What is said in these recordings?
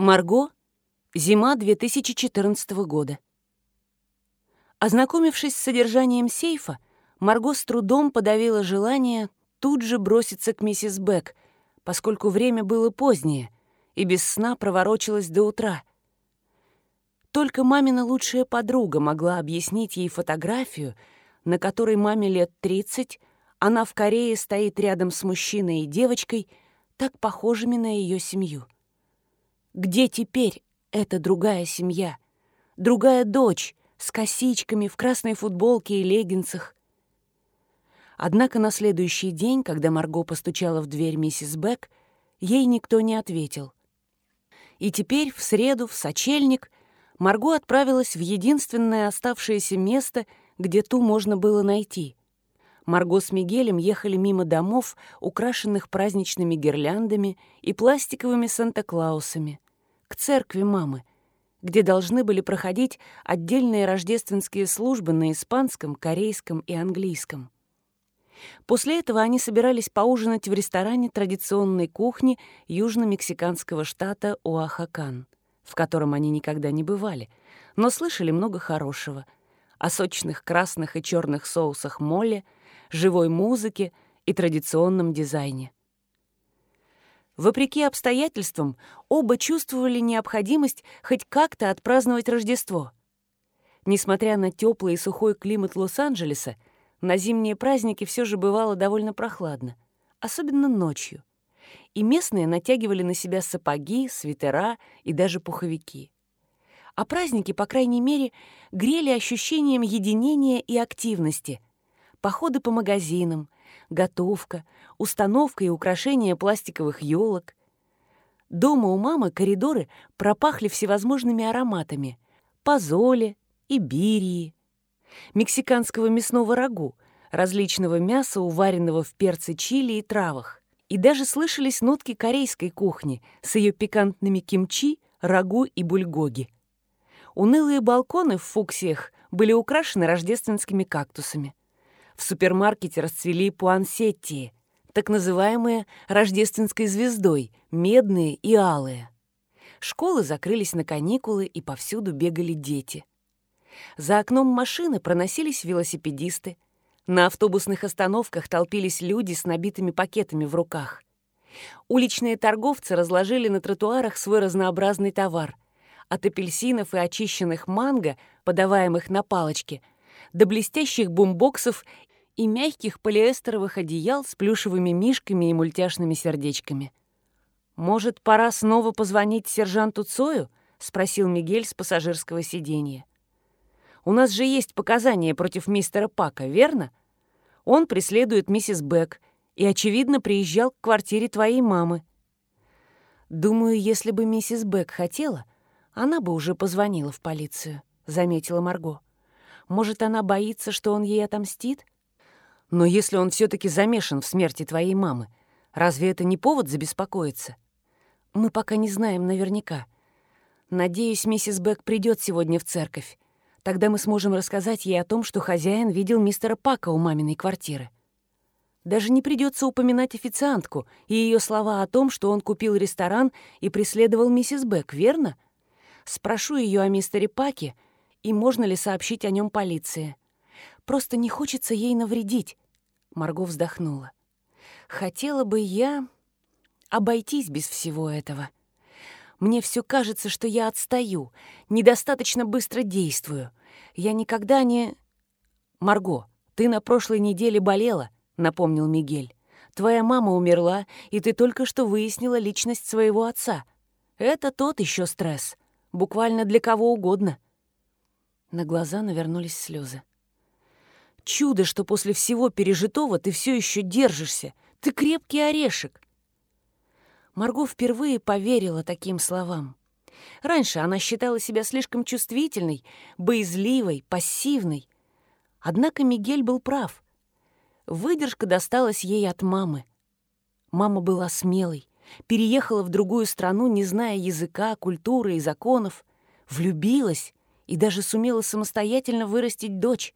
Марго. Зима 2014 года. Ознакомившись с содержанием сейфа, Марго с трудом подавила желание тут же броситься к миссис Бек, поскольку время было позднее, и без сна проворочилась до утра. Только мамина лучшая подруга могла объяснить ей фотографию, на которой маме лет 30, она в Корее стоит рядом с мужчиной и девочкой, так похожими на ее семью. Где теперь эта другая семья? Другая дочь с косичками в красной футболке и леггинсах. Однако на следующий день, когда Марго постучала в дверь миссис Бек, ей никто не ответил. И теперь, в среду, в сочельник, Марго отправилась в единственное оставшееся место, где ту можно было найти. Марго с Мигелем ехали мимо домов, украшенных праздничными гирляндами и пластиковыми Санта-Клаусами, к церкви мамы, где должны были проходить отдельные рождественские службы на испанском, корейском и английском. После этого они собирались поужинать в ресторане традиционной кухни южно-мексиканского штата Оахакан, в котором они никогда не бывали, но слышали много хорошего о сочных красных и черных соусах моле, живой музыке и традиционном дизайне. Вопреки обстоятельствам, оба чувствовали необходимость хоть как-то отпраздновать Рождество. Несмотря на теплый и сухой климат Лос-Анджелеса, на зимние праздники все же бывало довольно прохладно, особенно ночью. И местные натягивали на себя сапоги, свитера и даже пуховики. А праздники, по крайней мере, грели ощущением единения и активности. Походы по магазинам, готовка, установка и украшение пластиковых елок. Дома у мамы коридоры пропахли всевозможными ароматами — позоли, ибирии, мексиканского мясного рагу, различного мяса, уваренного в перце чили и травах. И даже слышались нотки корейской кухни с ее пикантными кимчи, рагу и бульгоги. Унылые балконы в фуксиях были украшены рождественскими кактусами. В супермаркете расцвели пуансеттии, так называемые рождественской звездой, медные и алые. Школы закрылись на каникулы, и повсюду бегали дети. За окном машины проносились велосипедисты. На автобусных остановках толпились люди с набитыми пакетами в руках. Уличные торговцы разложили на тротуарах свой разнообразный товар. От апельсинов и очищенных манго, подаваемых на палочке, до блестящих бумбоксов и мягких полиэстеровых одеял с плюшевыми мишками и мультяшными сердечками. «Может, пора снова позвонить сержанту Цою?» — спросил Мигель с пассажирского сиденья. «У нас же есть показания против мистера Пака, верно? Он преследует миссис Бек и, очевидно, приезжал к квартире твоей мамы. Думаю, если бы миссис Бек хотела, она бы уже позвонила в полицию», — заметила Марго. «Может, она боится, что он ей отомстит?» Но если он все таки замешан в смерти твоей мамы, разве это не повод забеспокоиться? Мы пока не знаем наверняка. Надеюсь, миссис Бек придет сегодня в церковь. Тогда мы сможем рассказать ей о том, что хозяин видел мистера Пака у маминой квартиры. Даже не придется упоминать официантку и ее слова о том, что он купил ресторан и преследовал миссис Бек, верно? Спрошу ее о мистере Паке и можно ли сообщить о нем полиции. Просто не хочется ей навредить. Марго вздохнула. Хотела бы я обойтись без всего этого. Мне все кажется, что я отстаю, недостаточно быстро действую. Я никогда не... Марго, ты на прошлой неделе болела, напомнил Мигель. Твоя мама умерла, и ты только что выяснила личность своего отца. Это тот еще стресс. Буквально для кого угодно. На глаза навернулись слезы. Чудо, что после всего пережитого ты все еще держишься. Ты крепкий орешек. Марго впервые поверила таким словам. Раньше она считала себя слишком чувствительной, боязливой, пассивной. Однако Мигель был прав. Выдержка досталась ей от мамы. Мама была смелой, переехала в другую страну, не зная языка, культуры и законов, влюбилась и даже сумела самостоятельно вырастить дочь.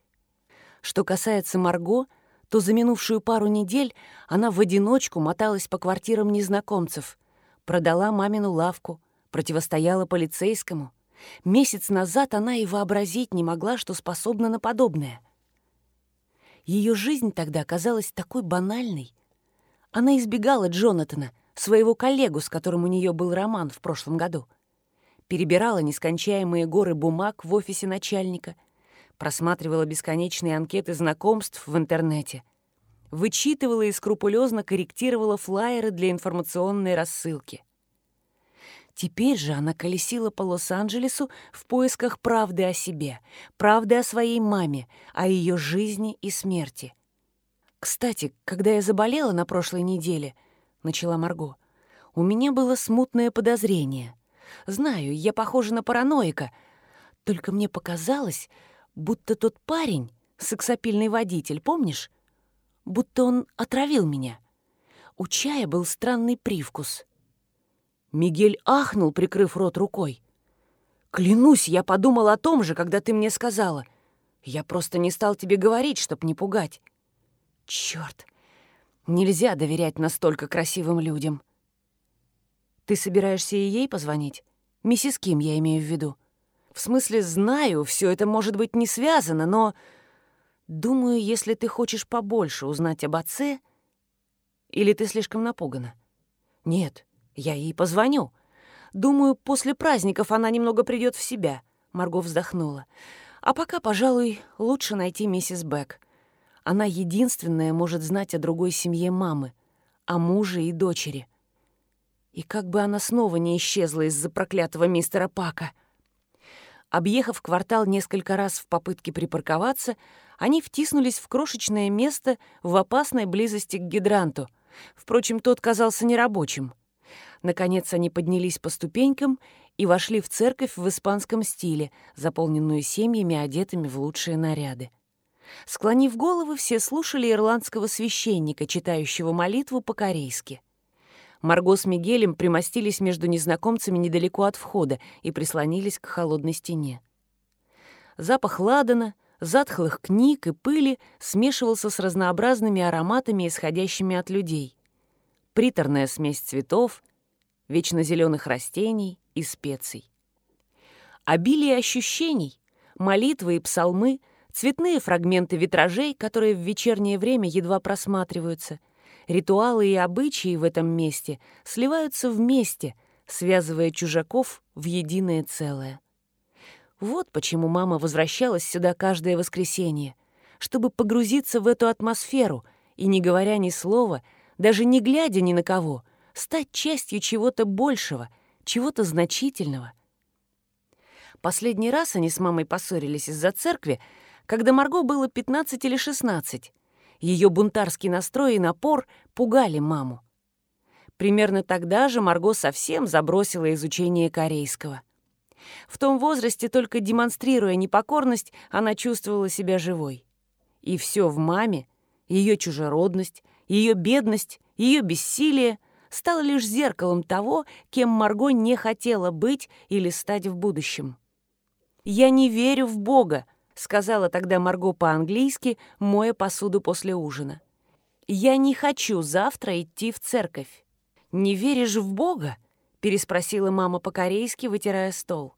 Что касается Марго, то за минувшую пару недель она в одиночку моталась по квартирам незнакомцев, продала мамину лавку, противостояла полицейскому. Месяц назад она и вообразить не могла, что способна на подобное. Ее жизнь тогда казалась такой банальной. Она избегала Джонатана, своего коллегу, с которым у нее был роман в прошлом году. Перебирала нескончаемые горы бумаг в офисе начальника, просматривала бесконечные анкеты знакомств в интернете, вычитывала и скрупулезно корректировала флаеры для информационной рассылки — Теперь же она колесила по Лос-Анджелесу в поисках правды о себе, правды о своей маме, о ее жизни и смерти. «Кстати, когда я заболела на прошлой неделе», — начала Марго, — «у меня было смутное подозрение. Знаю, я похожа на параноика, только мне показалось, будто тот парень, сексапильный водитель, помнишь? Будто он отравил меня. У чая был странный привкус». Мигель ахнул, прикрыв рот рукой. «Клянусь, я подумал о том же, когда ты мне сказала. Я просто не стал тебе говорить, чтоб не пугать. Черт, нельзя доверять настолько красивым людям. Ты собираешься и ей позвонить? Миссис Ким, я имею в виду. В смысле, знаю, все это может быть не связано, но... Думаю, если ты хочешь побольше узнать об отце... Или ты слишком напугана? Нет, я ей позвоню. Думаю, после праздников она немного придет в себя. Марго вздохнула. А пока, пожалуй, лучше найти миссис Бек. Она единственная может знать о другой семье мамы, о муже и дочери. И как бы она снова не исчезла из-за проклятого мистера Пака. Объехав квартал несколько раз в попытке припарковаться, они втиснулись в крошечное место в опасной близости к гидранту. Впрочем, тот казался нерабочим — Наконец они поднялись по ступенькам и вошли в церковь в испанском стиле, заполненную семьями, одетыми в лучшие наряды. Склонив головы, все слушали ирландского священника, читающего молитву по-корейски. Марго с Мигелем примостились между незнакомцами недалеко от входа и прислонились к холодной стене. Запах ладана, затхлых книг и пыли смешивался с разнообразными ароматами, исходящими от людей. Приторная смесь цветов — вечно зеленых растений и специй. Обилие ощущений, молитвы и псалмы, цветные фрагменты витражей, которые в вечернее время едва просматриваются, ритуалы и обычаи в этом месте сливаются вместе, связывая чужаков в единое целое. Вот почему мама возвращалась сюда каждое воскресенье, чтобы погрузиться в эту атмосферу и, не говоря ни слова, даже не глядя ни на кого — стать частью чего-то большего, чего-то значительного. Последний раз они с мамой поссорились из-за церкви, когда Марго было 15 или 16. Ее бунтарский настрой и напор пугали маму. Примерно тогда же Марго совсем забросила изучение корейского. В том возрасте, только демонстрируя непокорность, она чувствовала себя живой. И все в маме, ее чужеродность, ее бедность, ее бессилие стало лишь зеркалом того, кем Марго не хотела быть или стать в будущем. «Я не верю в Бога», — сказала тогда Марго по-английски, моя посуду после ужина. «Я не хочу завтра идти в церковь». «Не веришь в Бога?» — переспросила мама по-корейски, вытирая стол.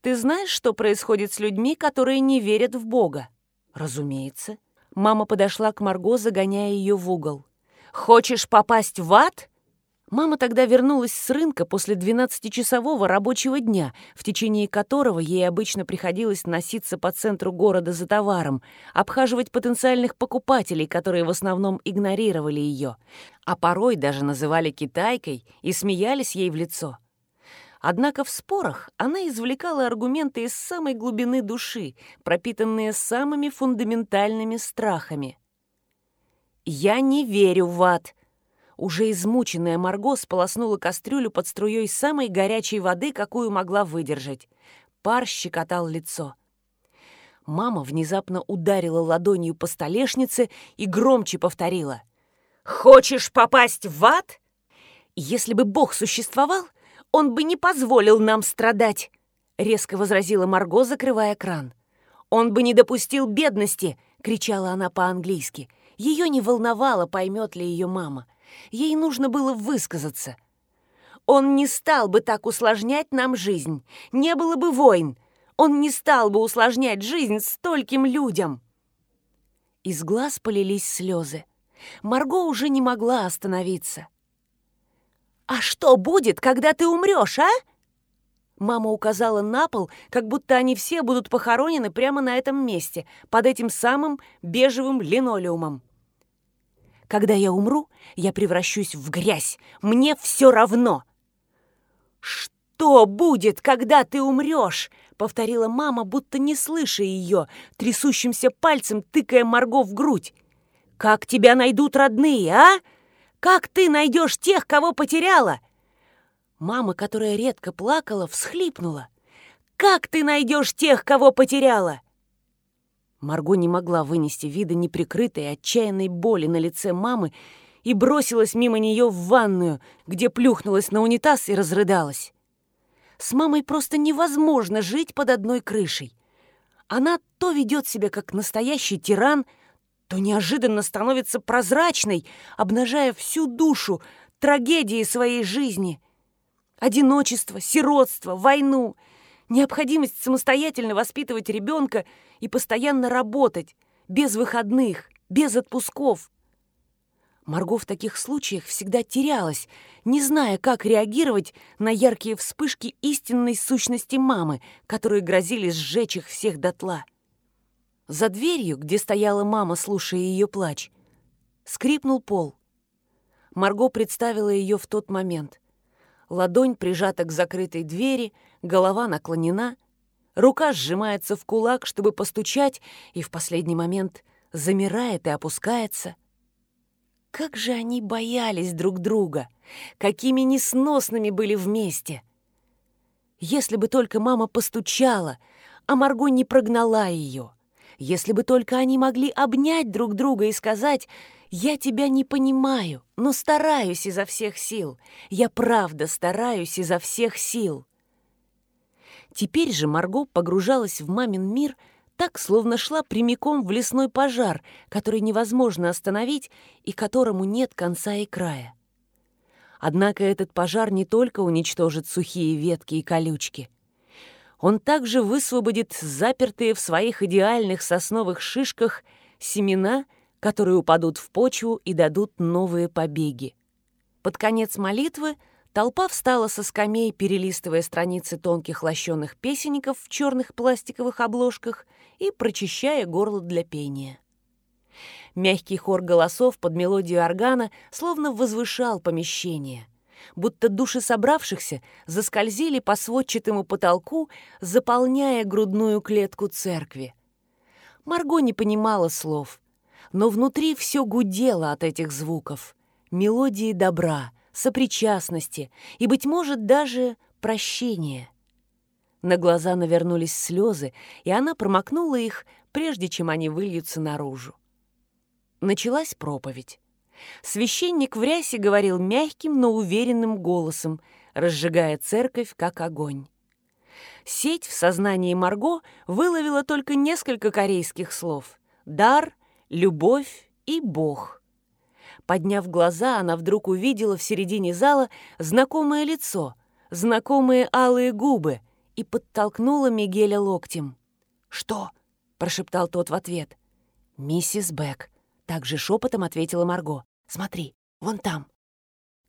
«Ты знаешь, что происходит с людьми, которые не верят в Бога?» «Разумеется». Мама подошла к Марго, загоняя ее в угол. «Хочешь попасть в ад?» Мама тогда вернулась с рынка после 12-часового рабочего дня, в течение которого ей обычно приходилось носиться по центру города за товаром, обхаживать потенциальных покупателей, которые в основном игнорировали ее, а порой даже называли китайкой и смеялись ей в лицо. Однако в спорах она извлекала аргументы из самой глубины души, пропитанные самыми фундаментальными страхами. «Я не верю в ад», уже измученная Марго сполоснула кастрюлю под струей самой горячей воды, какую могла выдержать. Пар щекотал лицо. Мама внезапно ударила ладонью по столешнице и громче повторила. «Хочешь попасть в ад? Если бы Бог существовал, он бы не позволил нам страдать!» Резко возразила Марго, закрывая кран. «Он бы не допустил бедности!» — кричала она по-английски. Ее не волновало, поймет ли ее мама. Ей нужно было высказаться. Он не стал бы так усложнять нам жизнь. Не было бы войн. Он не стал бы усложнять жизнь стольким людям. Из глаз полились слезы. Марго уже не могла остановиться. «А что будет, когда ты умрешь, а?» Мама указала на пол, как будто они все будут похоронены прямо на этом месте, под этим самым бежевым линолеумом. «Когда я умру, я превращусь в грязь. Мне все равно!» «Что будет, когда ты умрешь?» — повторила мама, будто не слыша ее, трясущимся пальцем тыкая Марго в грудь. «Как тебя найдут родные, а? Как ты найдешь тех, кого потеряла?» Мама, которая редко плакала, всхлипнула. «Как ты найдешь тех, кого потеряла?» Марго не могла вынести вида неприкрытой отчаянной боли на лице мамы и бросилась мимо нее в ванную, где плюхнулась на унитаз и разрыдалась. С мамой просто невозможно жить под одной крышей. Она то ведет себя как настоящий тиран, то неожиданно становится прозрачной, обнажая всю душу, трагедии своей жизни. Одиночество, сиротство, войну, необходимость самостоятельно воспитывать ребенка и постоянно работать, без выходных, без отпусков. Марго в таких случаях всегда терялась, не зная, как реагировать на яркие вспышки истинной сущности мамы, которые грозили сжечь их всех дотла. За дверью, где стояла мама, слушая ее плач, скрипнул пол. Марго представила ее в тот момент. Ладонь прижата к закрытой двери, голова наклонена, рука сжимается в кулак, чтобы постучать, и в последний момент замирает и опускается — как же они боялись друг друга! Какими несносными были вместе! Если бы только мама постучала, а Марго не прогнала ее. Если бы только они могли обнять друг друга и сказать «Я тебя не понимаю, но стараюсь изо всех сил. Я правда стараюсь изо всех сил». Теперь же Марго погружалась в мамин мир – так, словно шла прямиком в лесной пожар, который невозможно остановить и которому нет конца и края. Однако этот пожар не только уничтожит сухие ветки и колючки. Он также высвободит запертые в своих идеальных сосновых шишках семена, которые упадут в почву и дадут новые побеги. Под конец молитвы — Толпа встала со скамей, перелистывая страницы тонких лощеных песенников в черных пластиковых обложках и прочищая горло для пения. Мягкий хор голосов под мелодию органа словно возвышал помещение, будто души собравшихся заскользили по сводчатому потолку, заполняя грудную клетку церкви. Марго не понимала слов, но внутри все гудело от этих звуков, мелодии добра — сопричастности и, быть может, даже прощения. На глаза навернулись слезы, и она промокнула их, прежде чем они выльются наружу. Началась проповедь. Священник в рясе говорил мягким, но уверенным голосом, разжигая церковь как огонь. Сеть в сознании Марго выловила только несколько корейских слов — дар, любовь и Бог — Подняв глаза, она вдруг увидела в середине зала знакомое лицо, знакомые алые губы и подтолкнула Мигеля локтем. «Что?» — прошептал тот в ответ. «Миссис Бек», — также шепотом ответила Марго. «Смотри, вон там».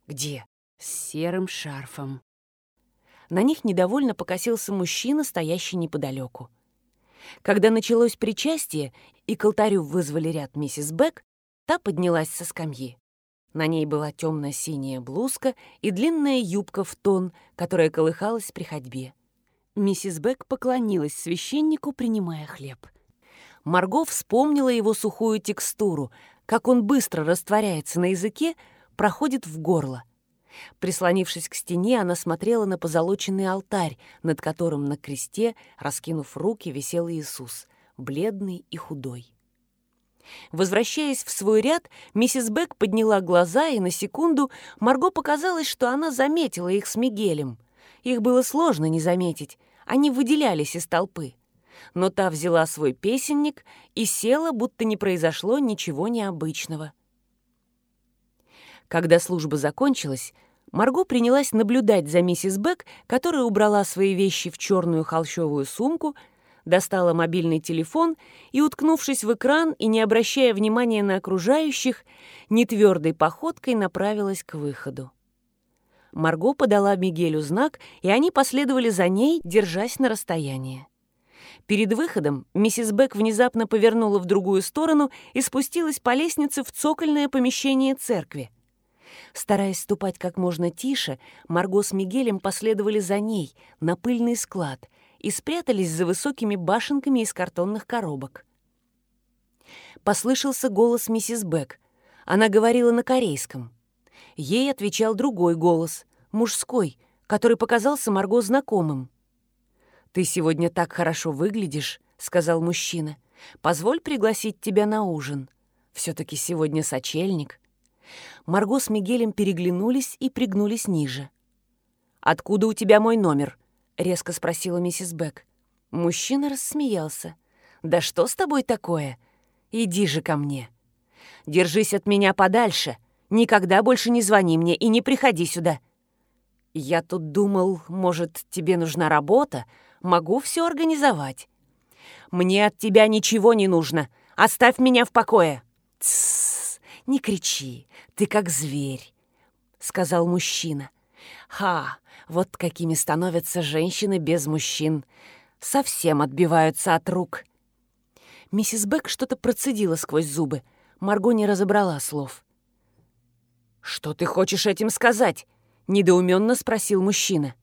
«Где?» «С серым шарфом». На них недовольно покосился мужчина, стоящий неподалеку. Когда началось причастие и к алтарю вызвали ряд миссис Бек, Та поднялась со скамьи. На ней была темно-синяя блузка и длинная юбка в тон, которая колыхалась при ходьбе. Миссис Бек поклонилась священнику, принимая хлеб. Марго вспомнила его сухую текстуру, как он быстро растворяется на языке, проходит в горло. Прислонившись к стене, она смотрела на позолоченный алтарь, над которым на кресте, раскинув руки, висел Иисус, бледный и худой. Возвращаясь в свой ряд, миссис Бек подняла глаза, и на секунду Марго показалось, что она заметила их с Мигелем. Их было сложно не заметить, они выделялись из толпы. Но та взяла свой песенник и села, будто не произошло ничего необычного. Когда служба закончилась, Марго принялась наблюдать за миссис Бек, которая убрала свои вещи в черную холщовую сумку, достала мобильный телефон и, уткнувшись в экран и не обращая внимания на окружающих, нетвердой походкой направилась к выходу. Марго подала Мигелю знак, и они последовали за ней, держась на расстоянии. Перед выходом миссис Бек внезапно повернула в другую сторону и спустилась по лестнице в цокольное помещение церкви. Стараясь ступать как можно тише, Марго с Мигелем последовали за ней на пыльный склад и спрятались за высокими башенками из картонных коробок. Послышался голос миссис Бек. Она говорила на корейском. Ей отвечал другой голос, мужской, который показался Марго знакомым. «Ты сегодня так хорошо выглядишь», — сказал мужчина. «Позволь пригласить тебя на ужин. Все-таки сегодня сочельник». Марго с Мигелем переглянулись и пригнулись ниже. «Откуда у тебя мой номер?» — резко спросила миссис Бек. Мужчина рассмеялся. «Да что с тобой такое? Иди же ко мне. Держись от меня подальше. Никогда больше не звони мне и не приходи сюда. Я тут думал, может, тебе нужна работа? Могу все организовать. Мне от тебя ничего не нужно. Оставь меня в покое. Тссс, не кричи, ты как зверь, сказал мужчина. Ха, вот какими становятся женщины без мужчин. Совсем отбиваются от рук. Миссис Бек что-то процедила сквозь зубы. Марго не разобрала слов. «Что ты хочешь этим сказать?» — недоуменно спросил мужчина.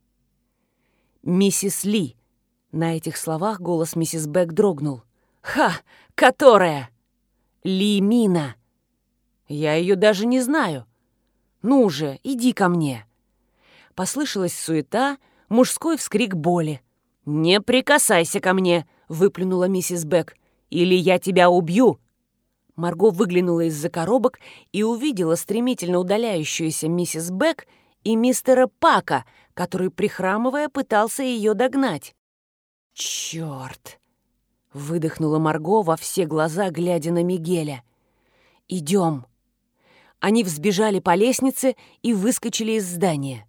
«Миссис Ли». На этих словах голос миссис Бек дрогнул. «Ха! Которая?» «Ли Мина». «Я ее даже не знаю». «Ну же, иди ко мне». Послышалась суета, мужской вскрик боли. «Не прикасайся ко мне!» — выплюнула миссис Бек. «Или я тебя убью!» Марго выглянула из-за коробок и увидела стремительно удаляющуюся миссис Бек и мистера Пака, который, прихрамывая, пытался ее догнать. «Черт!» — выдохнула Марго во все глаза, глядя на Мигеля. «Идем!» Они взбежали по лестнице и выскочили из здания.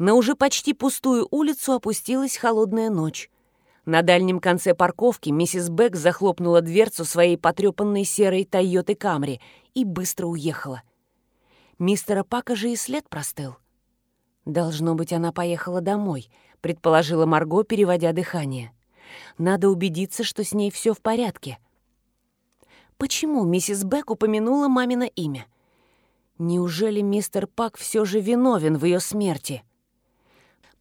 На уже почти пустую улицу опустилась холодная ночь. На дальнем конце парковки миссис Бек захлопнула дверцу своей потрепанной серой Тойоты Камри и быстро уехала. Мистера Пака же и след простыл. «Должно быть, она поехала домой», — предположила Марго, переводя дыхание. «Надо убедиться, что с ней все в порядке». Почему миссис Бек упомянула мамино имя? Неужели мистер Пак все же виновен в ее смерти?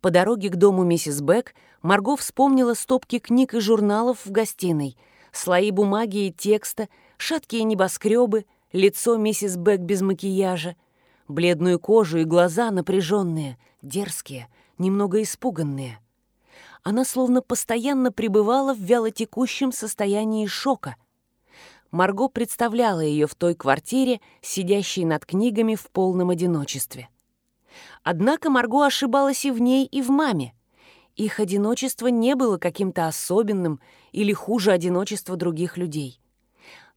По дороге к дому миссис Бек Марго вспомнила стопки книг и журналов в гостиной, слои бумаги и текста, шаткие небоскребы, лицо миссис Бек без макияжа, бледную кожу и глаза напряженные, дерзкие, немного испуганные. Она словно постоянно пребывала в вялотекущем состоянии шока. Марго представляла ее в той квартире, сидящей над книгами в полном одиночестве. Однако Марго ошибалась и в ней, и в маме. Их одиночество не было каким-то особенным или хуже одиночества других людей.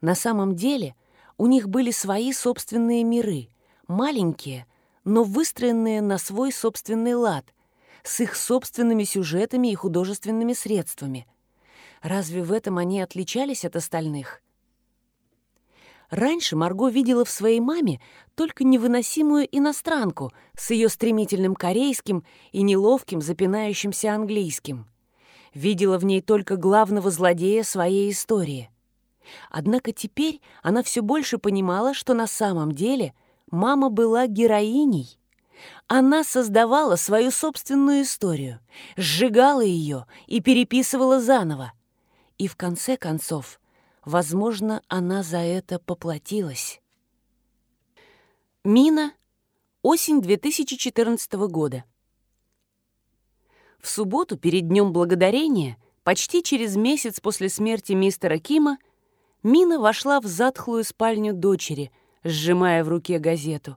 На самом деле у них были свои собственные миры, маленькие, но выстроенные на свой собственный лад, с их собственными сюжетами и художественными средствами. Разве в этом они отличались от остальных? Раньше Марго видела в своей маме только невыносимую иностранку с ее стремительным корейским и неловким запинающимся английским. Видела в ней только главного злодея своей истории. Однако теперь она все больше понимала, что на самом деле мама была героиней. Она создавала свою собственную историю, сжигала ее и переписывала заново. И в конце концов Возможно, она за это поплатилась. Мина. Осень 2014 года. В субботу, перед Днем Благодарения, почти через месяц после смерти мистера Кима, Мина вошла в затхлую спальню дочери, сжимая в руке газету.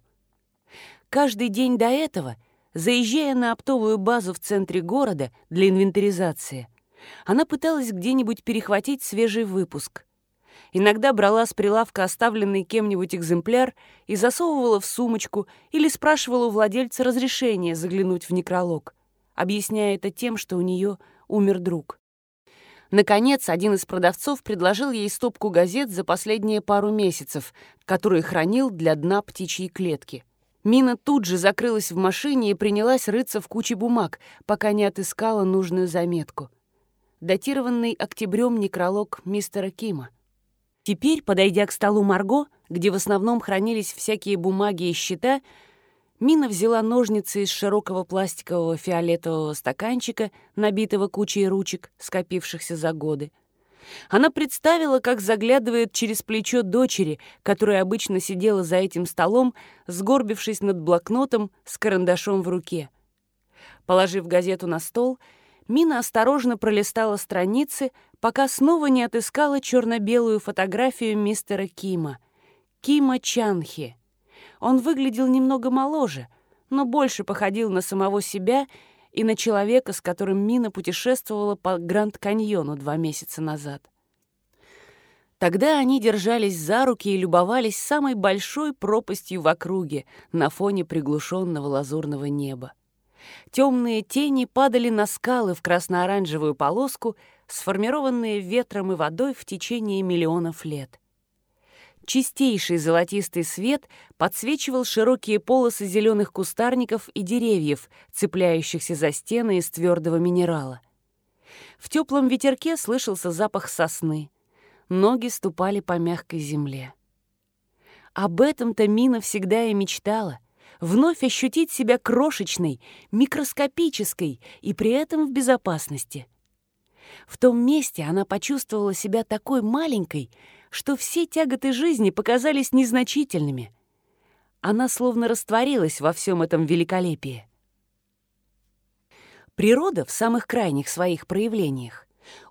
Каждый день до этого, заезжая на оптовую базу в центре города для инвентаризации, она пыталась где-нибудь перехватить свежий выпуск. Иногда брала с прилавка оставленный кем-нибудь экземпляр и засовывала в сумочку или спрашивала у владельца разрешения заглянуть в некролог, объясняя это тем, что у нее умер друг. Наконец, один из продавцов предложил ей стопку газет за последние пару месяцев, которые хранил для дна птичьей клетки. Мина тут же закрылась в машине и принялась рыться в куче бумаг, пока не отыскала нужную заметку. Датированный октябрем некролог мистера Кима. Теперь, подойдя к столу Марго, где в основном хранились всякие бумаги и счета, Мина взяла ножницы из широкого пластикового фиолетового стаканчика, набитого кучей ручек, скопившихся за годы. Она представила, как заглядывает через плечо дочери, которая обычно сидела за этим столом, сгорбившись над блокнотом с карандашом в руке. Положив газету на стол, Мина осторожно пролистала страницы, пока снова не отыскала черно-белую фотографию мистера Кима. Кима Чанхи — он выглядел немного моложе, но больше походил на самого себя и на человека, с которым Мина путешествовала по Гранд-Каньону два месяца назад. Тогда они держались за руки и любовались самой большой пропастью в округе на фоне приглушенного лазурного неба. Темные тени падали на скалы в красно-оранжевую полоску, сформированные ветром и водой в течение миллионов лет. Чистейший золотистый свет подсвечивал широкие полосы зеленых кустарников и деревьев, цепляющихся за стены из твердого минерала. В теплом ветерке слышался запах сосны. Ноги ступали по мягкой земле. Об этом-то Мина всегда и мечтала. Вновь ощутить себя крошечной, микроскопической и при этом в безопасности. В том месте она почувствовала себя такой маленькой, что все тяготы жизни показались незначительными. Она словно растворилась во всем этом великолепии. Природа в самых крайних своих проявлениях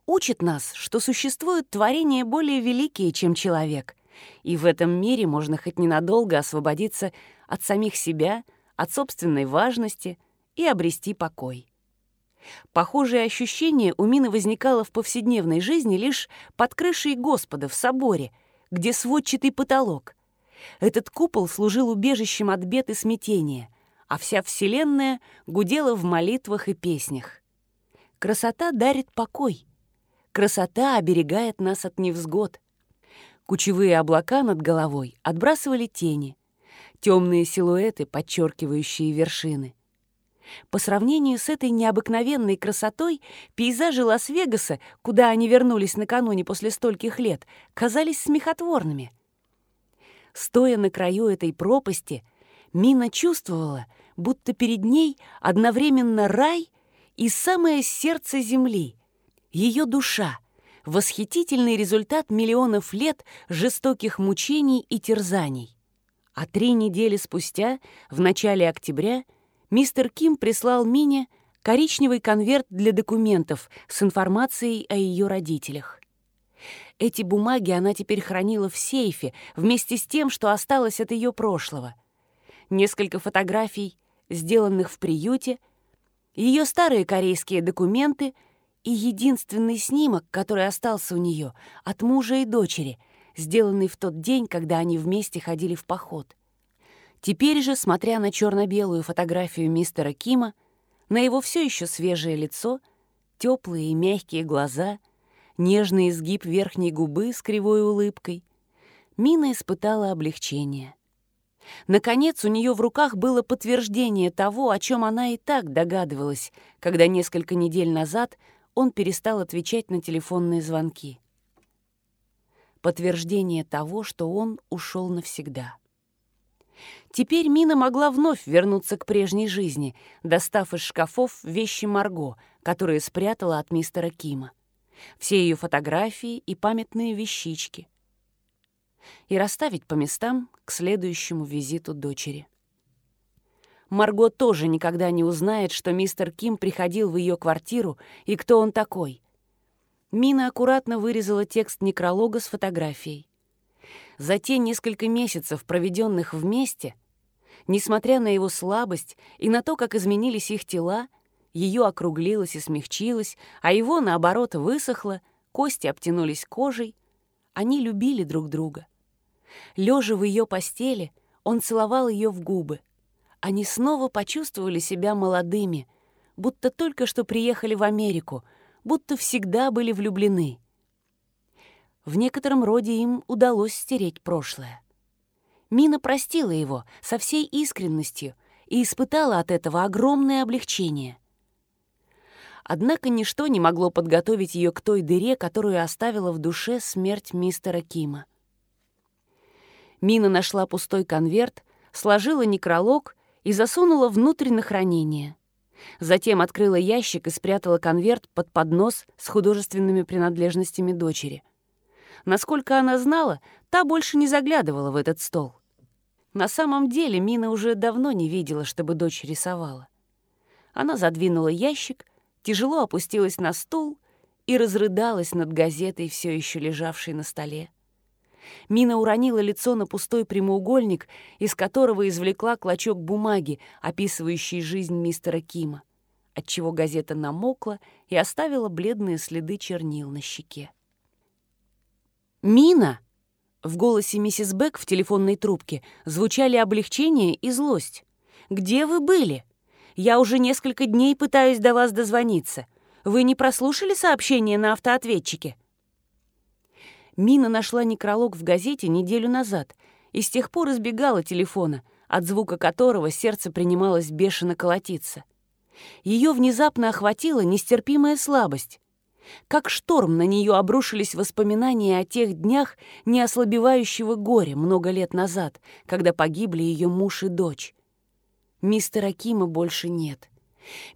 учит нас, что существуют творения более великие, чем человек, и в этом мире можно хоть ненадолго освободиться от самих себя, от собственной важности и обрести покой. Похожее ощущение у Мины возникало в повседневной жизни лишь под крышей Господа в соборе, где сводчатый потолок. Этот купол служил убежищем от бед и смятения, а вся Вселенная гудела в молитвах и песнях. Красота дарит покой. Красота оберегает нас от невзгод. Кучевые облака над головой отбрасывали тени, темные силуэты, подчеркивающие вершины — по сравнению с этой необыкновенной красотой, пейзажи Лас-Вегаса, куда они вернулись накануне после стольких лет, казались смехотворными. Стоя на краю этой пропасти, Мина чувствовала, будто перед ней одновременно рай и самое сердце земли, ее душа, восхитительный результат миллионов лет жестоких мучений и терзаний. А три недели спустя, в начале октября, мистер Ким прислал Мине коричневый конверт для документов с информацией о ее родителях. Эти бумаги она теперь хранила в сейфе вместе с тем, что осталось от ее прошлого. Несколько фотографий, сделанных в приюте, ее старые корейские документы и единственный снимок, который остался у нее от мужа и дочери, сделанный в тот день, когда они вместе ходили в поход. Теперь же, смотря на черно-белую фотографию мистера Кима, на его все еще свежее лицо, теплые и мягкие глаза, нежный изгиб верхней губы с кривой улыбкой, Мина испытала облегчение. Наконец, у нее в руках было подтверждение того, о чем она и так догадывалась, когда несколько недель назад он перестал отвечать на телефонные звонки. Подтверждение того, что он ушел навсегда. Теперь Мина могла вновь вернуться к прежней жизни, достав из шкафов вещи Марго, которые спрятала от мистера Кима. Все ее фотографии и памятные вещички. И расставить по местам к следующему визиту дочери. Марго тоже никогда не узнает, что мистер Ким приходил в ее квартиру и кто он такой. Мина аккуратно вырезала текст некролога с фотографией. За те несколько месяцев, проведенных вместе, несмотря на его слабость и на то, как изменились их тела, ее округлилось и смягчилось, а его, наоборот, высохло, кости обтянулись кожей, Они любили друг друга. Лежа в ее постели, он целовал ее в губы. Они снова почувствовали себя молодыми, будто только что приехали в Америку, будто всегда были влюблены. В некотором роде им удалось стереть прошлое. Мина простила его со всей искренностью и испытала от этого огромное облегчение. Однако ничто не могло подготовить ее к той дыре, которую оставила в душе смерть мистера Кима. Мина нашла пустой конверт, сложила некролог и засунула внутрь на хранение. Затем открыла ящик и спрятала конверт под поднос с художественными принадлежностями дочери. Насколько она знала, та больше не заглядывала в этот стол. На самом деле Мина уже давно не видела, чтобы дочь рисовала. Она задвинула ящик, тяжело опустилась на стул и разрыдалась над газетой, все еще лежавшей на столе. Мина уронила лицо на пустой прямоугольник, из которого извлекла клочок бумаги, описывающий жизнь мистера Кима, отчего газета намокла и оставила бледные следы чернил на щеке. «Мина!» В голосе миссис Бек в телефонной трубке звучали облегчение и злость. «Где вы были? Я уже несколько дней пытаюсь до вас дозвониться. Вы не прослушали сообщение на автоответчике?» Мина нашла некролог в газете неделю назад и с тех пор избегала телефона, от звука которого сердце принималось бешено колотиться. Ее внезапно охватила нестерпимая слабость. Как шторм на нее обрушились воспоминания о тех днях неослабевающего горя много лет назад, когда погибли ее муж и дочь. Мистера Кима больше нет.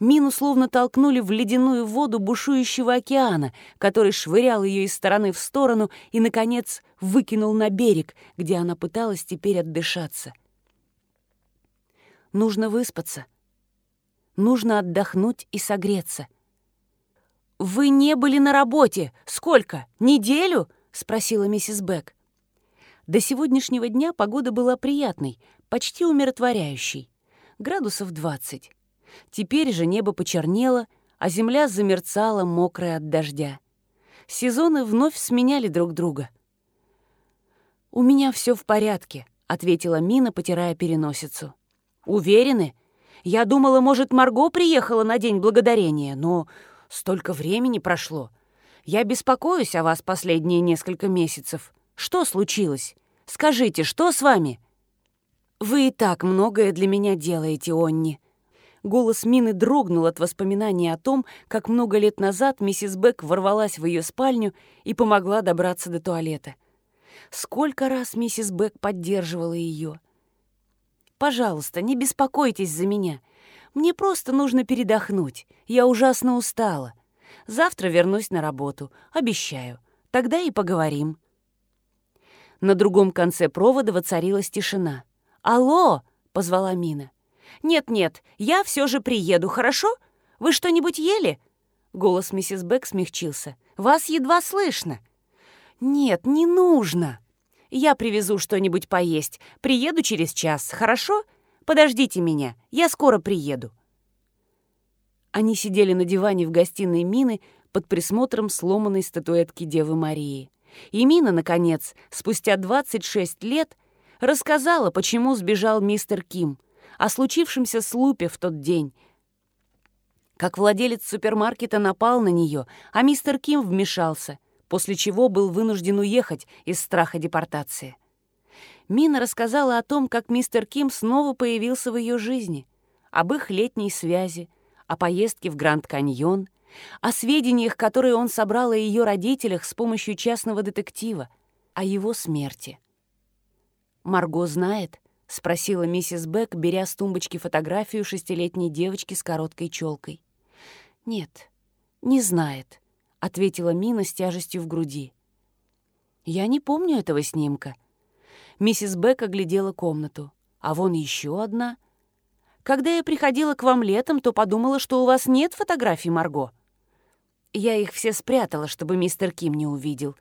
Мину словно толкнули в ледяную воду бушующего океана, который швырял ее из стороны в сторону и, наконец, выкинул на берег, где она пыталась теперь отдышаться. Нужно выспаться. Нужно отдохнуть и согреться. «Вы не были на работе. Сколько? Неделю?» — спросила миссис Бек. До сегодняшнего дня погода была приятной, почти умиротворяющей. Градусов двадцать. Теперь же небо почернело, а земля замерцала, мокрая от дождя. Сезоны вновь сменяли друг друга. «У меня все в порядке», — ответила Мина, потирая переносицу. «Уверены? Я думала, может, Марго приехала на День Благодарения, но столько времени прошло. Я беспокоюсь о вас последние несколько месяцев. Что случилось? Скажите, что с вами?» «Вы и так многое для меня делаете, Онни», Голос Мины дрогнул от воспоминаний о том, как много лет назад миссис Бек ворвалась в ее спальню и помогла добраться до туалета. Сколько раз миссис Бек поддерживала ее. «Пожалуйста, не беспокойтесь за меня. Мне просто нужно передохнуть. Я ужасно устала. Завтра вернусь на работу. Обещаю. Тогда и поговорим». На другом конце провода воцарилась тишина. «Алло!» — позвала Мина. «Нет-нет, я все же приеду, хорошо? Вы что-нибудь ели?» Голос миссис Бек смягчился. «Вас едва слышно». «Нет, не нужно. Я привезу что-нибудь поесть. Приеду через час, хорошо? Подождите меня, я скоро приеду». Они сидели на диване в гостиной Мины под присмотром сломанной статуэтки Девы Марии. И Мина, наконец, спустя 26 лет, рассказала, почему сбежал мистер Ким — о случившемся с Лупе в тот день. Как владелец супермаркета напал на нее, а мистер Ким вмешался, после чего был вынужден уехать из страха депортации. Мина рассказала о том, как мистер Ким снова появился в ее жизни, об их летней связи, о поездке в Гранд-Каньон, о сведениях, которые он собрал о ее родителях с помощью частного детектива, о его смерти. Марго знает, — спросила миссис Бек, беря с тумбочки фотографию шестилетней девочки с короткой челкой. «Нет, не знает», — ответила Мина с тяжестью в груди. «Я не помню этого снимка». Миссис Бек оглядела комнату. «А вон еще одна». «Когда я приходила к вам летом, то подумала, что у вас нет фотографий Марго». Я их все спрятала, чтобы мистер Ким не увидел.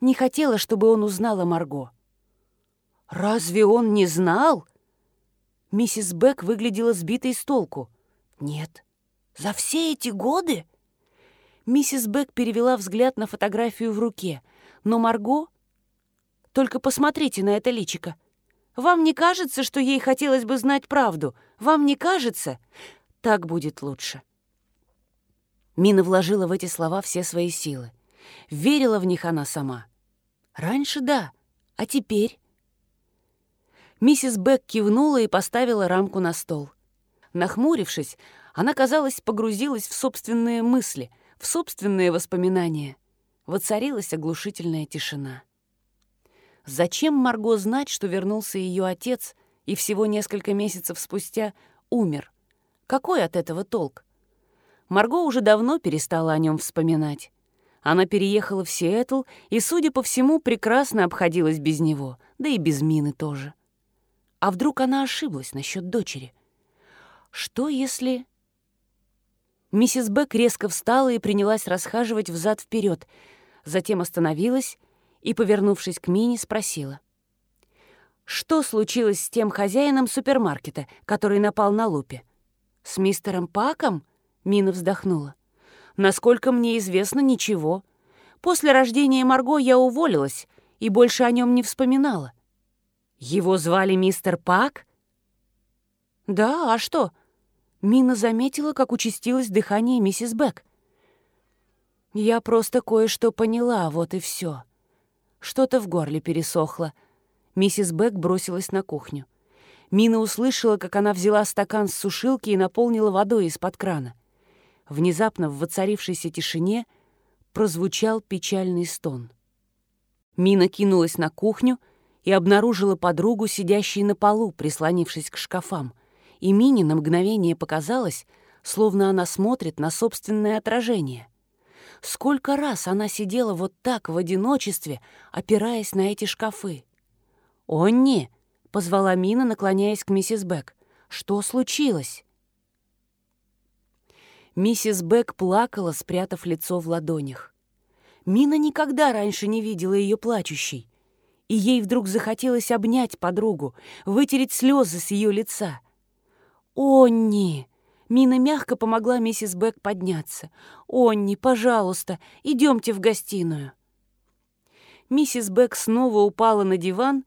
Не хотела, чтобы он узнал о Марго. «Разве он не знал?» Миссис Бек выглядела сбитой с толку. «Нет. За все эти годы?» Миссис Бек перевела взгляд на фотографию в руке, но Марго Только посмотрите на это личико. Вам не кажется, что ей хотелось бы знать правду? Вам не кажется? Так будет лучше». Мина вложила в эти слова все свои силы. Верила в них она сама. Раньше да, а теперь? Миссис Бек кивнула и поставила рамку на стол. Нахмурившись, она, казалось, погрузилась в собственные мысли, в собственные воспоминания. Воцарилась оглушительная тишина. Зачем Марго знать, что вернулся ее отец и всего несколько месяцев спустя умер? Какой от этого толк? Марго уже давно перестала о нем вспоминать. Она переехала в Сиэтл и, судя по всему, прекрасно обходилась без него, да и без Мины тоже. А вдруг она ошиблась насчет дочери? Что если... Миссис Бек резко встала и принялась расхаживать взад вперед, затем остановилась и, повернувшись к Мине, спросила. «Что случилось с тем хозяином супермаркета, который напал на Лупе? С мистером Паком?» — Мина вздохнула. «Насколько мне известно, ничего. После рождения Марго я уволилась и больше о нем не вспоминала. Его звали мистер Пак? Да, а что? Мина заметила, как участилось дыхание миссис Бек. Я просто кое-что поняла, вот и все. Что-то в горле пересохло. Миссис Бек бросилась на кухню. Мина услышала, как она взяла стакан с сушилки и наполнила водой из-под крана. Внезапно в воцарившейся тишине прозвучал печальный стон. Мина кинулась на кухню — и обнаружила подругу, сидящей на полу, прислонившись к шкафам. И Мине на мгновение показалось, словно она смотрит на собственное отражение. Сколько раз она сидела вот так в одиночестве, опираясь на эти шкафы. «Онни!» — позвала Мина, наклоняясь к миссис Бек. «Что случилось?» Миссис Бек плакала, спрятав лицо в ладонях. Мина никогда раньше не видела ее плачущей и ей вдруг захотелось обнять подругу, вытереть слезы с ее лица. «Онни!» Мина мягко помогла миссис Бек подняться. «Онни, пожалуйста, идемте в гостиную». Миссис Бек снова упала на диван,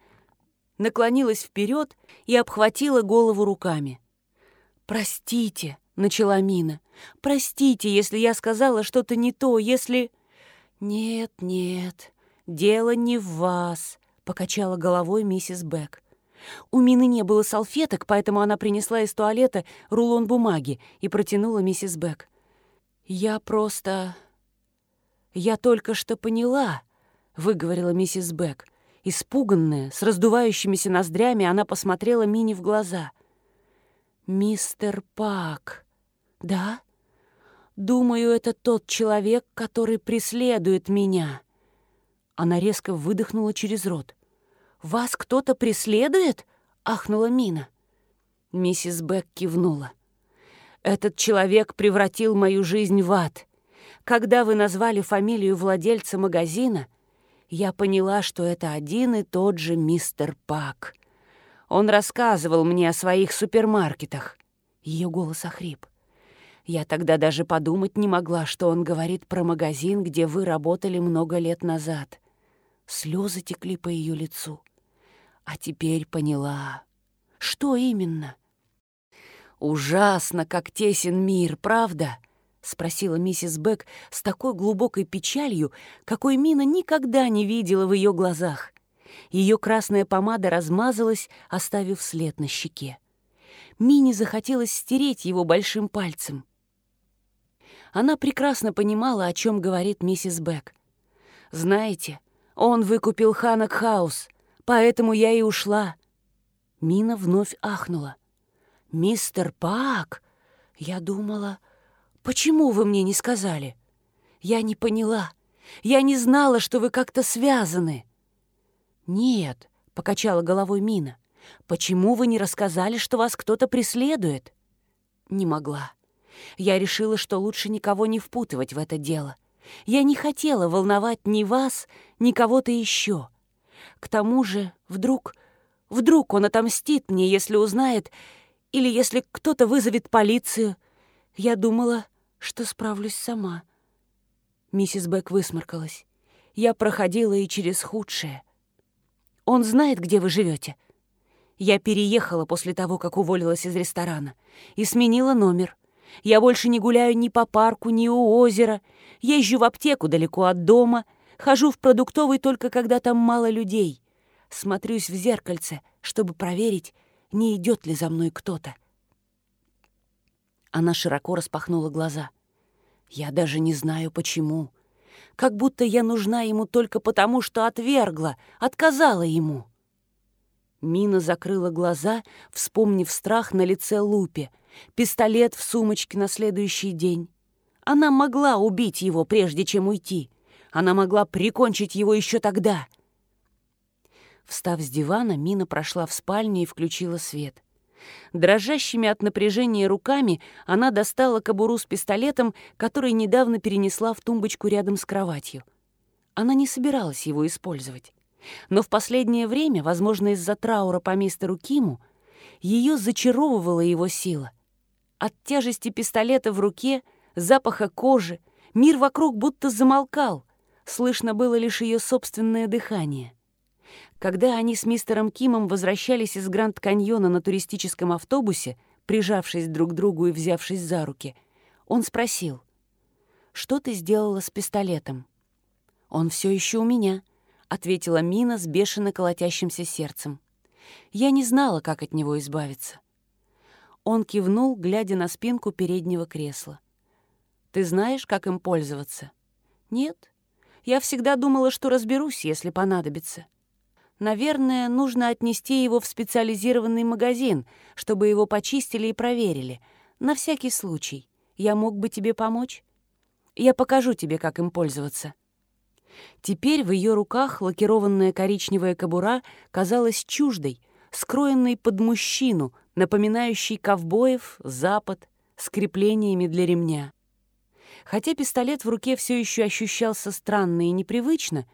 наклонилась вперед и обхватила голову руками. «Простите», — начала Мина, — «простите, если я сказала что-то не то, если...» «Нет, нет, дело не в вас», — покачала головой миссис Бек. У Мины не было салфеток, поэтому она принесла из туалета рулон бумаги и протянула миссис Бек. «Я просто... Я только что поняла», — выговорила миссис Бек. Испуганная, с раздувающимися ноздрями, она посмотрела Мине в глаза. «Мистер Пак, да? Думаю, это тот человек, который преследует меня». Она резко выдохнула через рот. «Вас кто-то преследует?» — ахнула Мина. Миссис Бек кивнула. «Этот человек превратил мою жизнь в ад. Когда вы назвали фамилию владельца магазина, я поняла, что это один и тот же мистер Пак. Он рассказывал мне о своих супермаркетах». Ее голос охрип. Я тогда даже подумать не могла, что он говорит про магазин, где вы работали много лет назад. Слезы текли по ее лицу. А теперь поняла. Что именно? «Ужасно, как тесен мир, правда?» — спросила миссис Бек с такой глубокой печалью, какой Мина никогда не видела в ее глазах. Ее красная помада размазалась, оставив след на щеке. Мине захотелось стереть его большим пальцем. Она прекрасно понимала, о чем говорит миссис Бек. «Знаете, он выкупил Ханак Хаус, поэтому я и ушла». Мина вновь ахнула. «Мистер Пак, я думала, почему вы мне не сказали? Я не поняла. Я не знала, что вы как-то связаны». «Нет», — покачала головой Мина. «Почему вы не рассказали, что вас кто-то преследует?» «Не могла. Я решила, что лучше никого не впутывать в это дело. Я не хотела волновать ни вас, ни кого-то еще. К тому же, вдруг, вдруг он отомстит мне, если узнает, или если кто-то вызовет полицию. Я думала, что справлюсь сама. Миссис Бек высморкалась. Я проходила и через худшее. Он знает, где вы живете. Я переехала после того, как уволилась из ресторана, и сменила номер. Я больше не гуляю ни по парку, ни у озера. Езжу в аптеку далеко от дома. Хожу в продуктовый только когда там мало людей. Смотрюсь в зеркальце, чтобы проверить, не идет ли за мной кто-то. Она широко распахнула глаза. Я даже не знаю, почему. Как будто я нужна ему только потому, что отвергла, отказала ему. Мина закрыла глаза, вспомнив страх на лице Лупе, пистолет в сумочке на следующий день. Она могла убить его, прежде чем уйти. Она могла прикончить его еще тогда. Встав с дивана, Мина прошла в спальню и включила свет. Дрожащими от напряжения руками она достала кобуру с пистолетом, который недавно перенесла в тумбочку рядом с кроватью. Она не собиралась его использовать. Но в последнее время, возможно, из-за траура по мистеру Киму, ее зачаровывала его сила. От тяжести пистолета в руке, запаха кожи, мир вокруг будто замолкал. Слышно было лишь ее собственное дыхание. Когда они с мистером Кимом возвращались из Гранд-Каньона на туристическом автобусе, прижавшись друг к другу и взявшись за руки, он спросил, «Что ты сделала с пистолетом?» «Он все еще у меня», ответила Мина с бешено колотящимся сердцем. Я не знала, как от него избавиться. Он кивнул, глядя на спинку переднего кресла. «Ты знаешь, как им пользоваться?» «Нет. Я всегда думала, что разберусь, если понадобится. Наверное, нужно отнести его в специализированный магазин, чтобы его почистили и проверили. На всякий случай. Я мог бы тебе помочь? Я покажу тебе, как им пользоваться». Теперь в ее руках лакированная коричневая кобура казалась чуждой, скроенной под мужчину, напоминающей ковбоев, запад, с креплениями для ремня. Хотя пистолет в руке все еще ощущался странно и непривычно,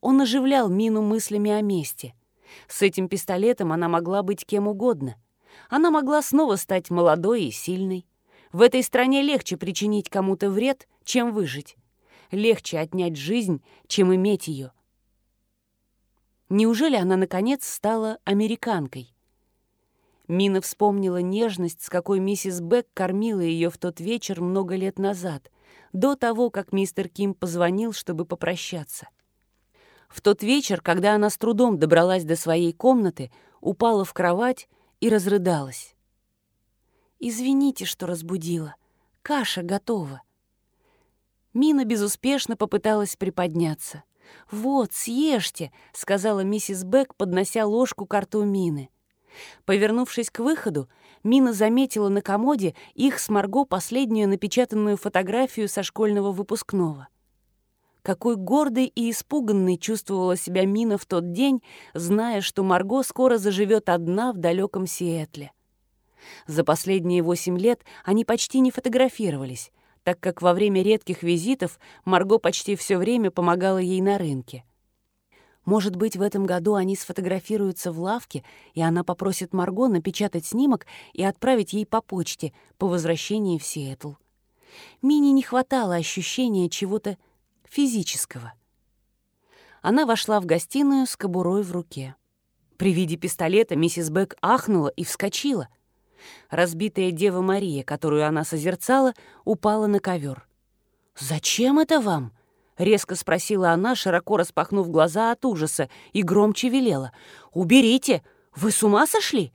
он оживлял Мину мыслями о месте. С этим пистолетом она могла быть кем угодно. Она могла снова стать молодой и сильной. В этой стране легче причинить кому-то вред, чем выжить легче отнять жизнь, чем иметь ее. Неужели она, наконец, стала американкой? Мина вспомнила нежность, с какой миссис Бек кормила ее в тот вечер много лет назад, до того, как мистер Ким позвонил, чтобы попрощаться. В тот вечер, когда она с трудом добралась до своей комнаты, упала в кровать и разрыдалась. «Извините, что разбудила. Каша готова». Мина безуспешно попыталась приподняться. «Вот, съешьте», — сказала миссис Бек, поднося ложку к рту Мины. Повернувшись к выходу, Мина заметила на комоде их с Марго последнюю напечатанную фотографию со школьного выпускного. Какой гордой и испуганной чувствовала себя Мина в тот день, зная, что Марго скоро заживет одна в далеком Сиэтле. За последние восемь лет они почти не фотографировались, так как во время редких визитов Марго почти все время помогала ей на рынке. Может быть, в этом году они сфотографируются в лавке, и она попросит Марго напечатать снимок и отправить ей по почте по возвращении в Сиэтл. Мини не хватало ощущения чего-то физического. Она вошла в гостиную с кобурой в руке. При виде пистолета миссис Бек ахнула и вскочила — Разбитая Дева Мария, которую она созерцала, упала на ковер. «Зачем это вам?» — резко спросила она, широко распахнув глаза от ужаса, и громче велела. «Уберите! Вы с ума сошли?»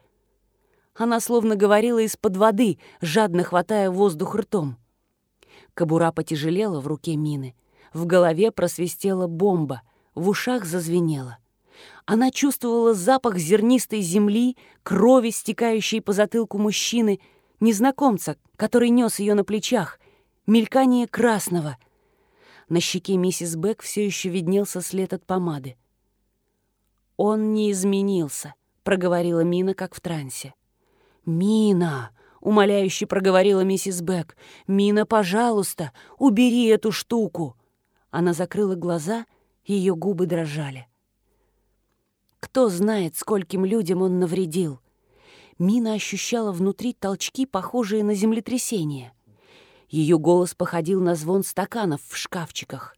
Она словно говорила из-под воды, жадно хватая воздух ртом. Кобура потяжелела в руке Мины. В голове просвистела бомба, в ушах зазвенело. Она чувствовала запах зернистой земли, крови, стекающей по затылку мужчины, незнакомца, который нес ее на плечах, мелькание красного. На щеке миссис Бек все еще виднелся след от помады. «Он не изменился», — проговорила Мина, как в трансе. «Мина!» — умоляюще проговорила миссис Бек. «Мина, пожалуйста, убери эту штуку!» Она закрыла глаза, ее губы дрожали. Кто знает, скольким людям он навредил. Мина ощущала внутри толчки, похожие на землетрясение. Ее голос походил на звон стаканов в шкафчиках.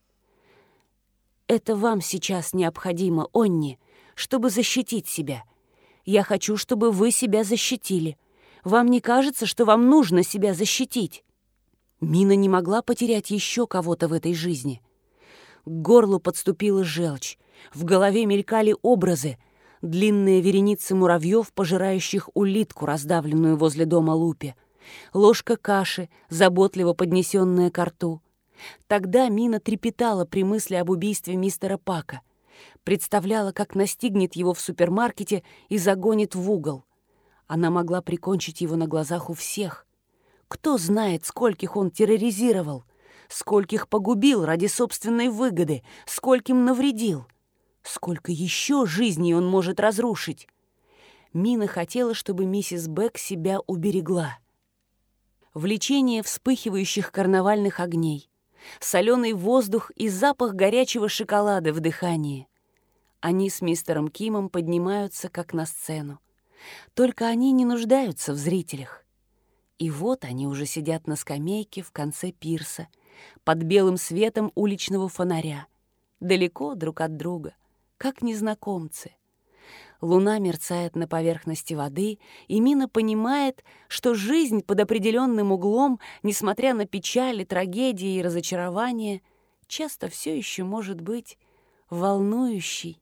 «Это вам сейчас необходимо, Онни, чтобы защитить себя. Я хочу, чтобы вы себя защитили. Вам не кажется, что вам нужно себя защитить?» Мина не могла потерять еще кого-то в этой жизни. К горлу подступила желчь. В голове мелькали образы. Длинные вереницы муравьев, пожирающих улитку, раздавленную возле дома Лупи. Ложка каши, заботливо поднесенная ко рту. Тогда Мина трепетала при мысли об убийстве мистера Пака. Представляла, как настигнет его в супермаркете и загонит в угол. Она могла прикончить его на глазах у всех. Кто знает, скольких он терроризировал, скольких погубил ради собственной выгоды, скольким навредил. Сколько еще жизней он может разрушить? Мина хотела, чтобы миссис Бек себя уберегла. Влечение вспыхивающих карнавальных огней, соленый воздух и запах горячего шоколада в дыхании. Они с мистером Кимом поднимаются как на сцену. Только они не нуждаются в зрителях. И вот они уже сидят на скамейке в конце пирса, под белым светом уличного фонаря, далеко друг от друга, как незнакомцы. Луна мерцает на поверхности воды, и Мина понимает, что жизнь под определенным углом, несмотря на печали, трагедии и разочарования, часто все еще может быть волнующей,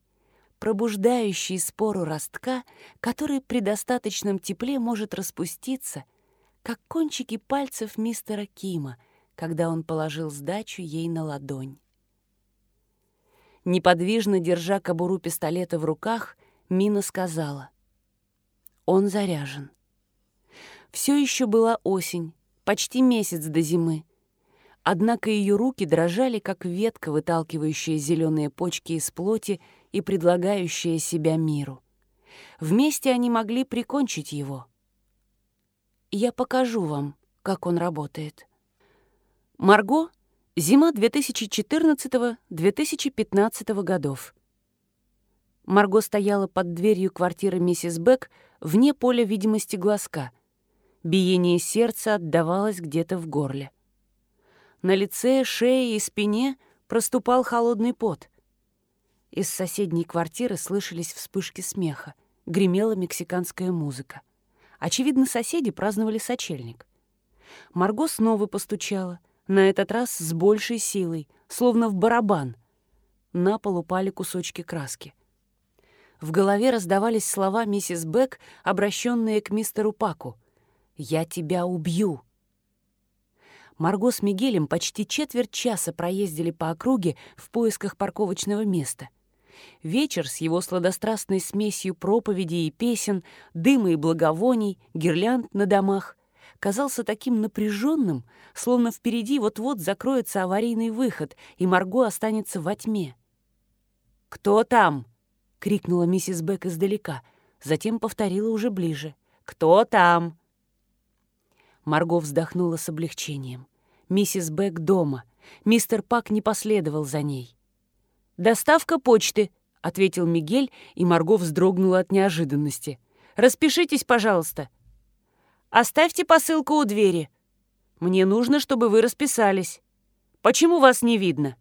пробуждающей спору ростка, который при достаточном тепле может распуститься, как кончики пальцев мистера Кима, когда он положил сдачу ей на ладонь. Неподвижно держа кобуру пистолета в руках, Мина сказала. Он заряжен. Все еще была осень, почти месяц до зимы. Однако ее руки дрожали, как ветка, выталкивающая зеленые почки из плоти и предлагающая себя миру. Вместе они могли прикончить его. Я покажу вам, как он работает. Марго, зима 2014-2015 годов. Марго стояла под дверью квартиры миссис Бек вне поля видимости глазка. Биение сердца отдавалось где-то в горле. На лице, шее и спине проступал холодный пот. Из соседней квартиры слышались вспышки смеха, гремела мексиканская музыка. Очевидно, соседи праздновали сочельник. Марго снова постучала, на этот раз с большей силой, словно в барабан. На пол упали кусочки краски. В голове раздавались слова миссис Бек, обращенные к мистеру Паку. «Я тебя убью!» Марго с Мигелем почти четверть часа проездили по округе в поисках парковочного места. Вечер с его сладострастной смесью проповедей и песен, дыма и благовоний, гирлянд на домах казался таким напряженным, словно впереди вот-вот закроется аварийный выход, и Марго останется во тьме. «Кто там?» — крикнула миссис Бек издалека, затем повторила уже ближе. «Кто там?» Марго вздохнула с облегчением. Миссис Бек дома. Мистер Пак не последовал за ней. «Доставка почты», — ответил Мигель, и Марго вздрогнула от неожиданности. «Распишитесь, пожалуйста». «Оставьте посылку у двери. Мне нужно, чтобы вы расписались. Почему вас не видно?»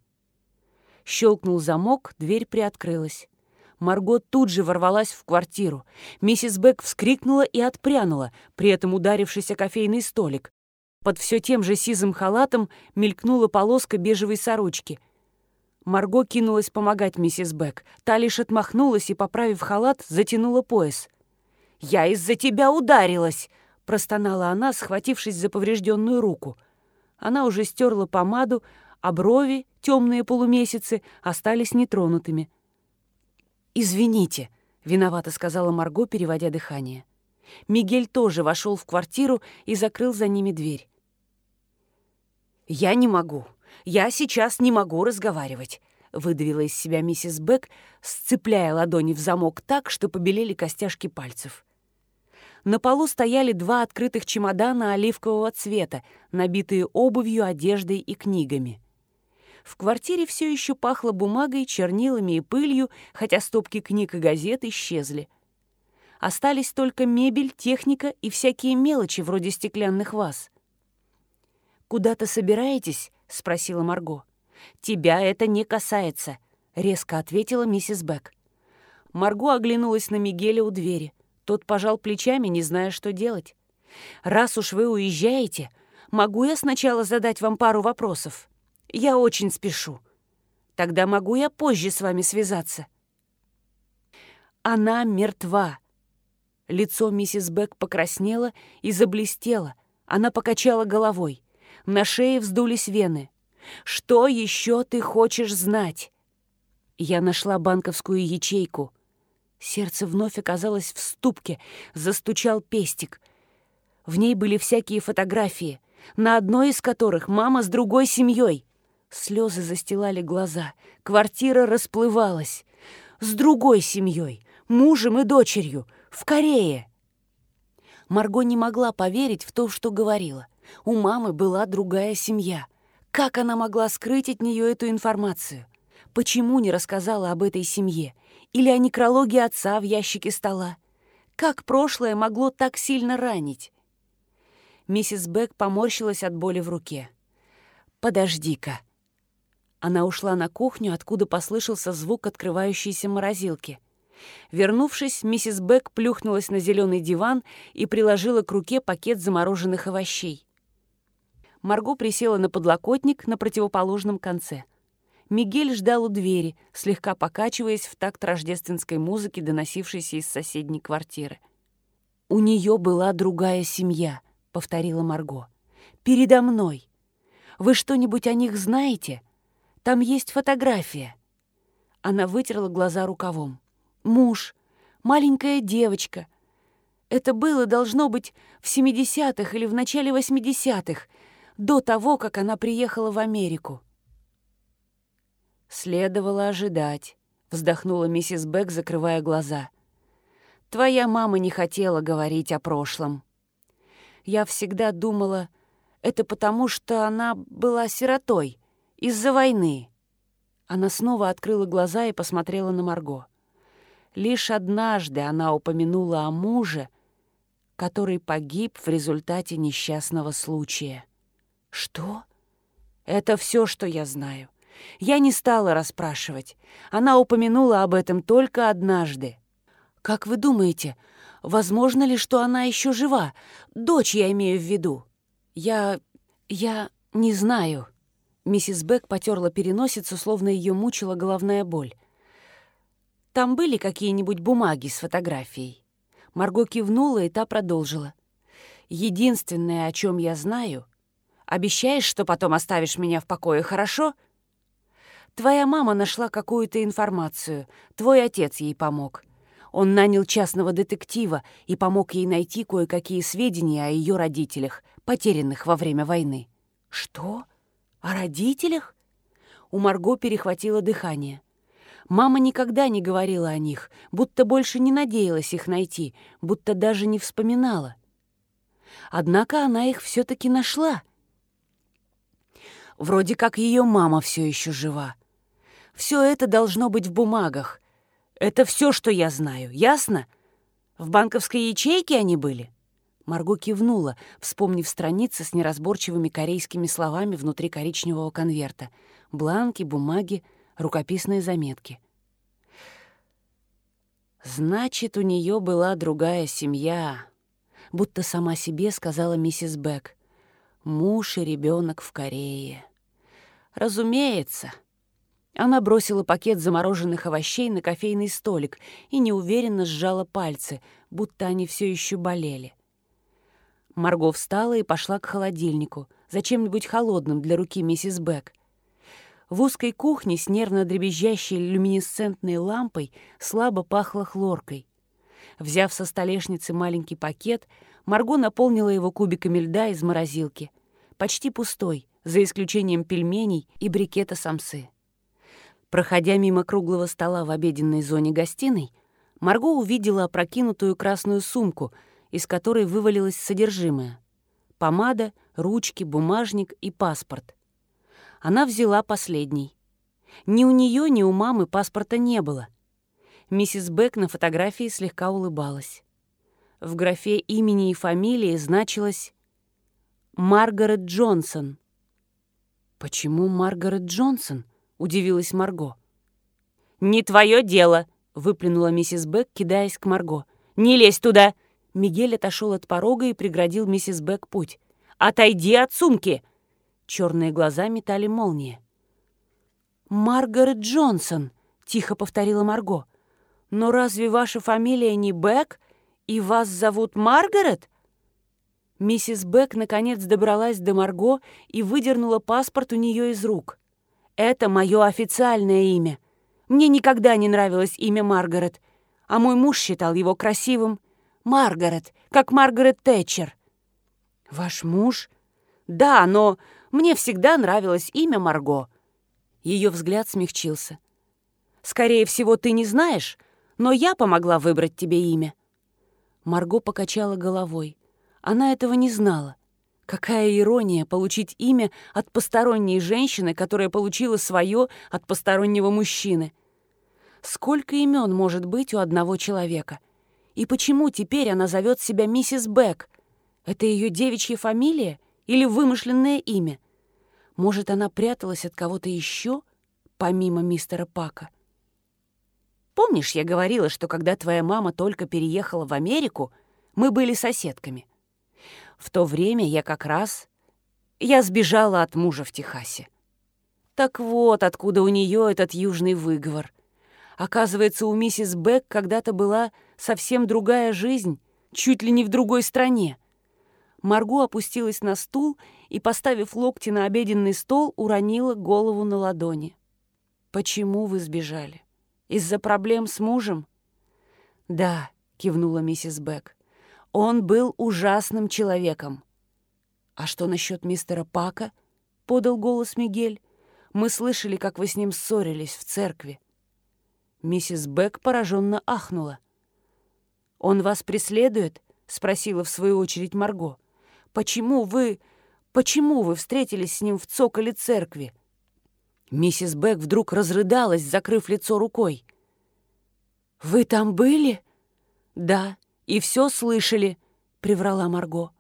Щелкнул замок, дверь приоткрылась. Марго тут же ворвалась в квартиру. Миссис Бек вскрикнула и отпрянула, при этом ударившись о кофейный столик. Под все тем же сизым халатом мелькнула полоска бежевой сорочки. Марго кинулась помогать миссис Бек. Та лишь отмахнулась и, поправив халат, затянула пояс. «Я из-за тебя ударилась!» — простонала она, схватившись за поврежденную руку. Она уже стерла помаду, а брови, темные полумесяцы, остались нетронутыми — «Извините», — виновато сказала Марго, переводя дыхание. Мигель тоже вошел в квартиру и закрыл за ними дверь. «Я не могу. Я сейчас не могу разговаривать», — выдавила из себя миссис Бек, сцепляя ладони в замок так, что побелели костяшки пальцев. На полу стояли два открытых чемодана оливкового цвета, набитые обувью, одеждой и книгами. В квартире все еще пахло бумагой, чернилами и пылью, хотя стопки книг и газет исчезли. Остались только мебель, техника и всякие мелочи вроде стеклянных ваз. «Куда-то собираетесь?» — спросила Марго. «Тебя это не касается», — резко ответила миссис Бек. Марго оглянулась на Мигеля у двери. Тот пожал плечами, не зная, что делать. «Раз уж вы уезжаете, могу я сначала задать вам пару вопросов? Я очень спешу. Тогда могу я позже с вами связаться?» Она мертва. Лицо миссис Бек покраснело и заблестело. Она покачала головой. На шее вздулись вены. «Что еще ты хочешь знать?» Я нашла банковскую ячейку. Сердце вновь оказалось в ступке, застучал пестик. В ней были всякие фотографии, на одной из которых мама с другой семьей. Слезы застилали глаза, квартира расплывалась. С другой семьей, мужем и дочерью, в Корее. Марго не могла поверить в то, что говорила. У мамы была другая семья. Как она могла скрыть от нее эту информацию? Почему не рассказала об этой семье? Или о некрологе отца в ящике стола? Как прошлое могло так сильно ранить? Миссис Бек поморщилась от боли в руке. «Подожди-ка». Она ушла на кухню, откуда послышался звук открывающейся морозилки. Вернувшись, миссис Бек плюхнулась на зеленый диван и приложила к руке пакет замороженных овощей. Марго присела на подлокотник на противоположном конце. Мигель ждал у двери, слегка покачиваясь в такт рождественской музыки, доносившейся из соседней квартиры. «У нее была другая семья», — повторила Марго. «Передо мной. Вы что-нибудь о них знаете? Там есть фотография». Она вытерла глаза рукавом. «Муж, маленькая девочка. Это было, должно быть, в 70-х или в начале 80-х, до того, как она приехала в Америку. «Следовало ожидать», — вздохнула миссис Бек, закрывая глаза. «Твоя мама не хотела говорить о прошлом. Я всегда думала, это потому, что она была сиротой, из-за войны». Она снова открыла глаза и посмотрела на Марго. Лишь однажды она упомянула о муже, который погиб в результате несчастного случая. «Что?» «Это все, что я знаю. Я не стала расспрашивать. Она упомянула об этом только однажды. Как вы думаете, возможно ли, что она еще жива? Дочь я имею в виду. Я... я не знаю». Миссис Бек потерла переносицу, словно ее мучила головная боль. «Там были какие-нибудь бумаги с фотографией?» Марго кивнула, и та продолжила. «Единственное, о чем я знаю, Обещаешь, что потом оставишь меня в покое, хорошо?» «Твоя мама нашла какую-то информацию. Твой отец ей помог. Он нанял частного детектива и помог ей найти кое-какие сведения о ее родителях, потерянных во время войны». «Что? О родителях?» У Марго перехватило дыхание. Мама никогда не говорила о них, будто больше не надеялась их найти, будто даже не вспоминала. Однако она их все таки нашла — Вроде как ее мама все еще жива. Все это должно быть в бумагах. Это все, что я знаю, ясно? В банковской ячейке они были?» Марго кивнула, вспомнив страницы с неразборчивыми корейскими словами внутри коричневого конверта. Бланки, бумаги, рукописные заметки. «Значит, у нее была другая семья», будто сама себе сказала миссис Бек. «Муж и ребенок в Корее». «Разумеется». Она бросила пакет замороженных овощей на кофейный столик и неуверенно сжала пальцы, будто они все еще болели. Марго встала и пошла к холодильнику, за чем-нибудь холодным для руки миссис Бек. В узкой кухне с нервно дребезжащей люминесцентной лампой слабо пахло хлоркой. Взяв со столешницы маленький пакет, Марго наполнила его кубиками льда из морозилки. Почти пустой, за исключением пельменей и брикета самсы. Проходя мимо круглого стола в обеденной зоне гостиной, Марго увидела опрокинутую красную сумку, из которой вывалилось содержимое. Помада, ручки, бумажник и паспорт. Она взяла последний. Ни у нее, ни у мамы паспорта не было. Миссис Бек на фотографии слегка улыбалась. В графе имени и фамилии значилось «Маргарет Джонсон». «Почему Маргарет Джонсон?» — удивилась Марго. «Не твое дело!» — выплюнула миссис Бек, кидаясь к Марго. «Не лезь туда!» Мигель отошел от порога и преградил миссис Бек путь. «Отойди от сумки!» Черные глаза метали молнии. «Маргарет Джонсон», — тихо повторила Марго. «Но разве ваша фамилия не Бек, и вас зовут Маргарет?» Миссис Бек наконец добралась до Марго и выдернула паспорт у нее из рук. «Это мое официальное имя. Мне никогда не нравилось имя Маргарет, а мой муж считал его красивым. Маргарет, как Маргарет Тэтчер». «Ваш муж?» «Да, но мне всегда нравилось имя Марго». Ее взгляд смягчился. «Скорее всего, ты не знаешь, но я помогла выбрать тебе имя». Марго покачала головой. Она этого не знала. Какая ирония получить имя от посторонней женщины, которая получила свое от постороннего мужчины. Сколько имен может быть у одного человека? И почему теперь она зовет себя миссис Бек? Это ее девичья фамилия или вымышленное имя? Может, она пряталась от кого-то еще, помимо мистера Пака? Помнишь, я говорила, что когда твоя мама только переехала в Америку, мы были соседками? В то время я как раз... Я сбежала от мужа в Техасе. Так вот, откуда у нее этот южный выговор. Оказывается, у миссис Бек когда-то была совсем другая жизнь, чуть ли не в другой стране. Марго опустилась на стул и, поставив локти на обеденный стол, уронила голову на ладони. «Почему вы сбежали? Из-за проблем с мужем?» «Да», — кивнула миссис Бек. Он был ужасным человеком. «А что насчет мистера Пака?» — подал голос Мигель. «Мы слышали, как вы с ним ссорились в церкви». Миссис Бек пораженно ахнула. «Он вас преследует?» — спросила в свою очередь Марго. «Почему вы... Почему вы встретились с ним в цоколе церкви?» Миссис Бек вдруг разрыдалась, закрыв лицо рукой. «Вы там были?» «Да, и все слышали», — приврала Марго.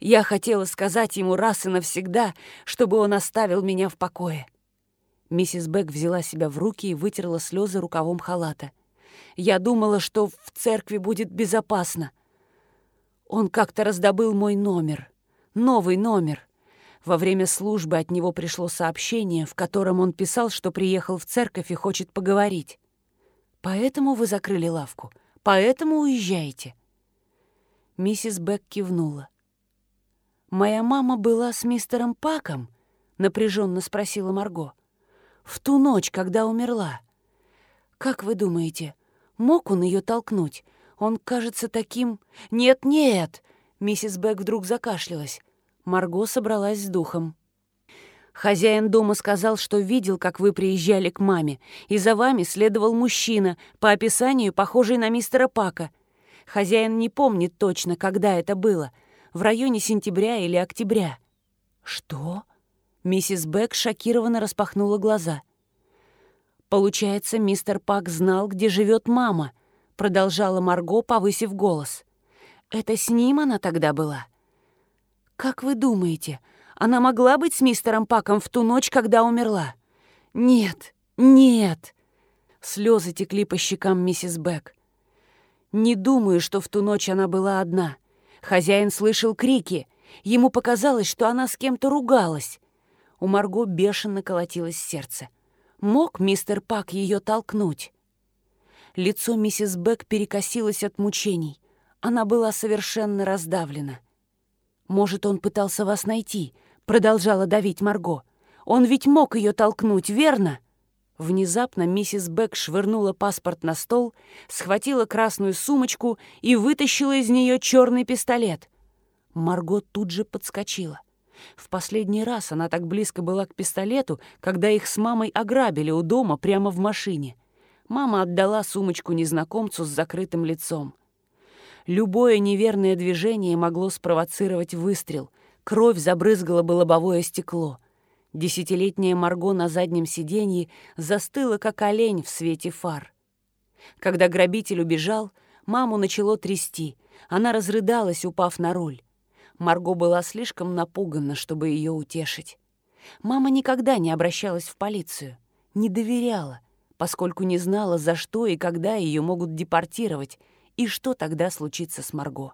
«Я хотела сказать ему раз и навсегда, чтобы он оставил меня в покое». Миссис Бек взяла себя в руки и вытерла слезы рукавом халата. «Я думала, что в церкви будет безопасно. Он как-то раздобыл мой номер. Новый номер. Во время службы от него пришло сообщение, в котором он писал, что приехал в церковь и хочет поговорить. Поэтому вы закрыли лавку?» Поэтому уезжаете». Миссис Бек кивнула. «Моя мама была с мистером Паком?» — напряженно спросила Марго. «В ту ночь, когда умерла. Как вы думаете, мог он ее толкнуть? Он кажется таким... Нет-нет!» Миссис Бек вдруг закашлялась. Марго собралась с духом. Хозяин дома сказал, что видел, как вы приезжали к маме, и за вами следовал мужчина, по описанию похожий на мистера Пака. Хозяин не помнит точно, когда это было, в районе сентября или октября. «Что?» Миссис Бек шокированно распахнула глаза. «Получается, мистер Пак знал, где живет мама», — продолжала Марго, повысив голос. «Это с ним она тогда была?» «Как вы думаете, она могла быть с мистером Паком в ту ночь, когда умерла? Нет, нет. Слезы текли по щекам миссис Бек. Не думаю, что в ту ночь она была одна. Хозяин слышал крики. Ему показалось, что она с кем-то ругалась. У Марго бешено колотилось сердце. Мог мистер Пак ее толкнуть? Лицо миссис Бек перекосилось от мучений. Она была совершенно раздавлена. Может, он пытался вас найти — продолжала давить Марго. «Он ведь мог ее толкнуть, верно?» Внезапно миссис Бек швырнула паспорт на стол, схватила красную сумочку и вытащила из нее черный пистолет. Марго тут же подскочила. В последний раз она так близко была к пистолету, когда их с мамой ограбили у дома прямо в машине. Мама отдала сумочку незнакомцу с закрытым лицом. Любое неверное движение могло спровоцировать выстрел — Кровь забрызгала бы лобовое стекло. Десятилетняя Марго на заднем сиденье застыла, как олень в свете фар. Когда грабитель убежал, маму начало трясти. Она разрыдалась, упав на руль. Марго была слишком напугана, чтобы ее утешить. Мама никогда не обращалась в полицию, не доверяла, поскольку не знала, за что и когда ее могут депортировать, и что тогда случится с Марго.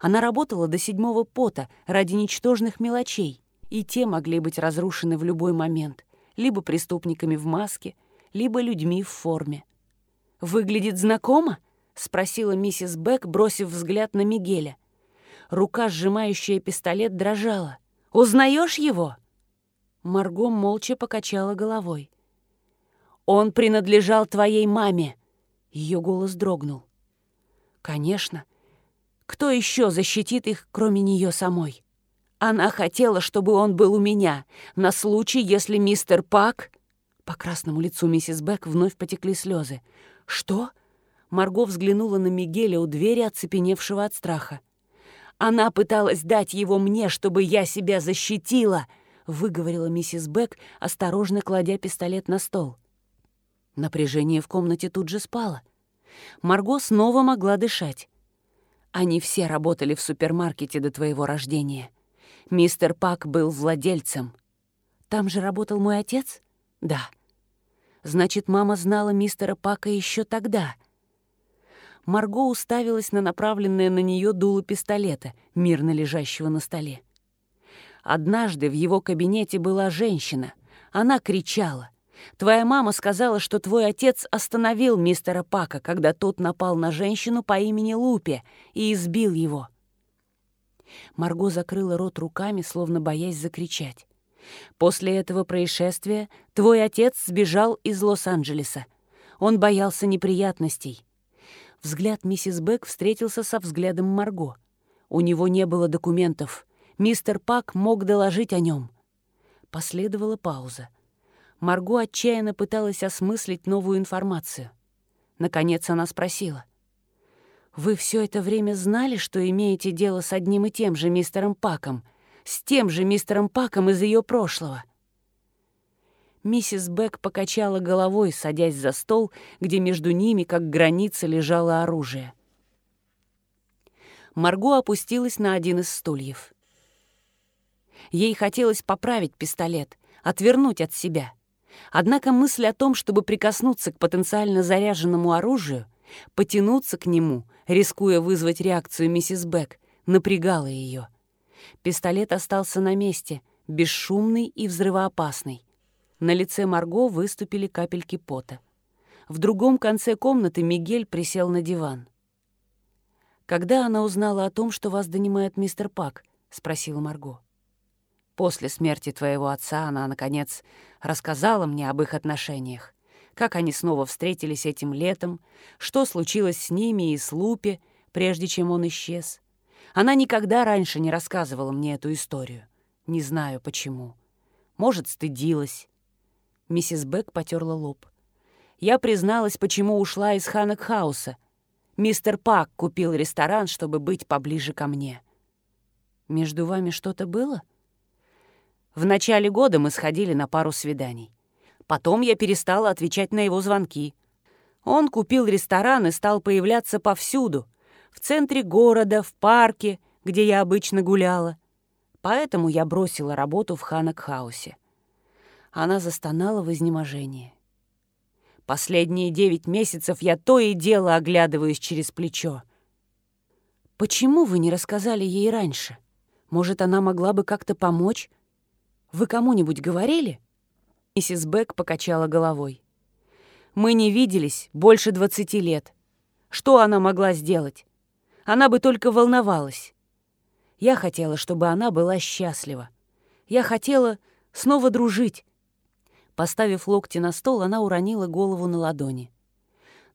Она работала до седьмого пота ради ничтожных мелочей, и те могли быть разрушены в любой момент, либо преступниками в маске, либо людьми в форме. «Выглядит знакомо?» — спросила миссис Бек, бросив взгляд на Мигеля. Рука, сжимающая пистолет, дрожала. «Узнаешь его?» Марго молча покачала головой. «Он принадлежал твоей маме!» Ее голос дрогнул. «Конечно. Кто еще защитит их, кроме нее самой? Она хотела, чтобы он был у меня, на случай, если мистер Пак...» По красному лицу миссис Бек вновь потекли слезы. «Что?» Марго взглянула на Мигеля у двери, оцепеневшего от страха. «Она пыталась дать его мне, чтобы я себя защитила!» — выговорила миссис Бек, осторожно кладя пистолет на стол. Напряжение в комнате тут же спало. Марго снова могла дышать. Они все работали в супермаркете до твоего рождения. Мистер Пак был владельцем. Там же работал мой отец? Да. Значит, мама знала мистера Пака еще тогда. Марго уставилась на направленное на нее дуло пистолета, мирно лежащего на столе. Однажды в его кабинете была женщина. Она кричала. Твоя мама сказала, что твой отец остановил мистера Пака, когда тот напал на женщину по имени Лупе и избил его. Марго закрыла рот руками, словно боясь закричать. После этого происшествия твой отец сбежал из Лос-Анджелеса. Он боялся неприятностей. Взгляд миссис Бек встретился со взглядом Марго. У него не было документов. Мистер Пак мог доложить о нем. Последовала пауза. Марго отчаянно пыталась осмыслить новую информацию. Наконец она спросила. «Вы все это время знали, что имеете дело с одним и тем же мистером Паком, с тем же мистером Паком из ее прошлого?» Миссис Бек покачала головой, садясь за стол, где между ними, как граница, лежало оружие. Марго опустилась на один из стульев. Ей хотелось поправить пистолет, отвернуть от себя. Однако мысль о том, чтобы прикоснуться к потенциально заряженному оружию, потянуться к нему, рискуя вызвать реакцию миссис Бек, напрягала ее. Пистолет остался на месте, бесшумный и взрывоопасный. На лице Марго выступили капельки пота. В другом конце комнаты Мигель присел на диван. «Когда она узнала о том, что вас донимает мистер Пак?» — спросила Марго. «После смерти твоего отца она, наконец, рассказала мне об их отношениях, как они снова встретились этим летом, что случилось с ними и с Лупи, прежде чем он исчез. Она никогда раньше не рассказывала мне эту историю. Не знаю, почему. Может, стыдилась, Миссис Бек потерла лоб. Я призналась, почему ушла из Ханакхауса. Мистер Пак купил ресторан, чтобы быть поближе ко мне. Между вами что-то было? В начале года мы сходили на пару свиданий. Потом я перестала отвечать на его звонки. Он купил ресторан и стал появляться повсюду. В центре города, в парке, где я обычно гуляла. Поэтому я бросила работу в Ханакхаусе. Она застонала в изнеможении. Последние девять месяцев я то и дело оглядываюсь через плечо. Почему вы не рассказали ей раньше? Может, она могла бы как-то помочь? Вы кому-нибудь говорили? Миссис Бек покачала головой. Мы не виделись больше двадцати лет. Что она могла сделать? Она бы только волновалась. Я хотела, чтобы она была счастлива. Я хотела снова дружить, Поставив локти на стол, она уронила голову на ладони.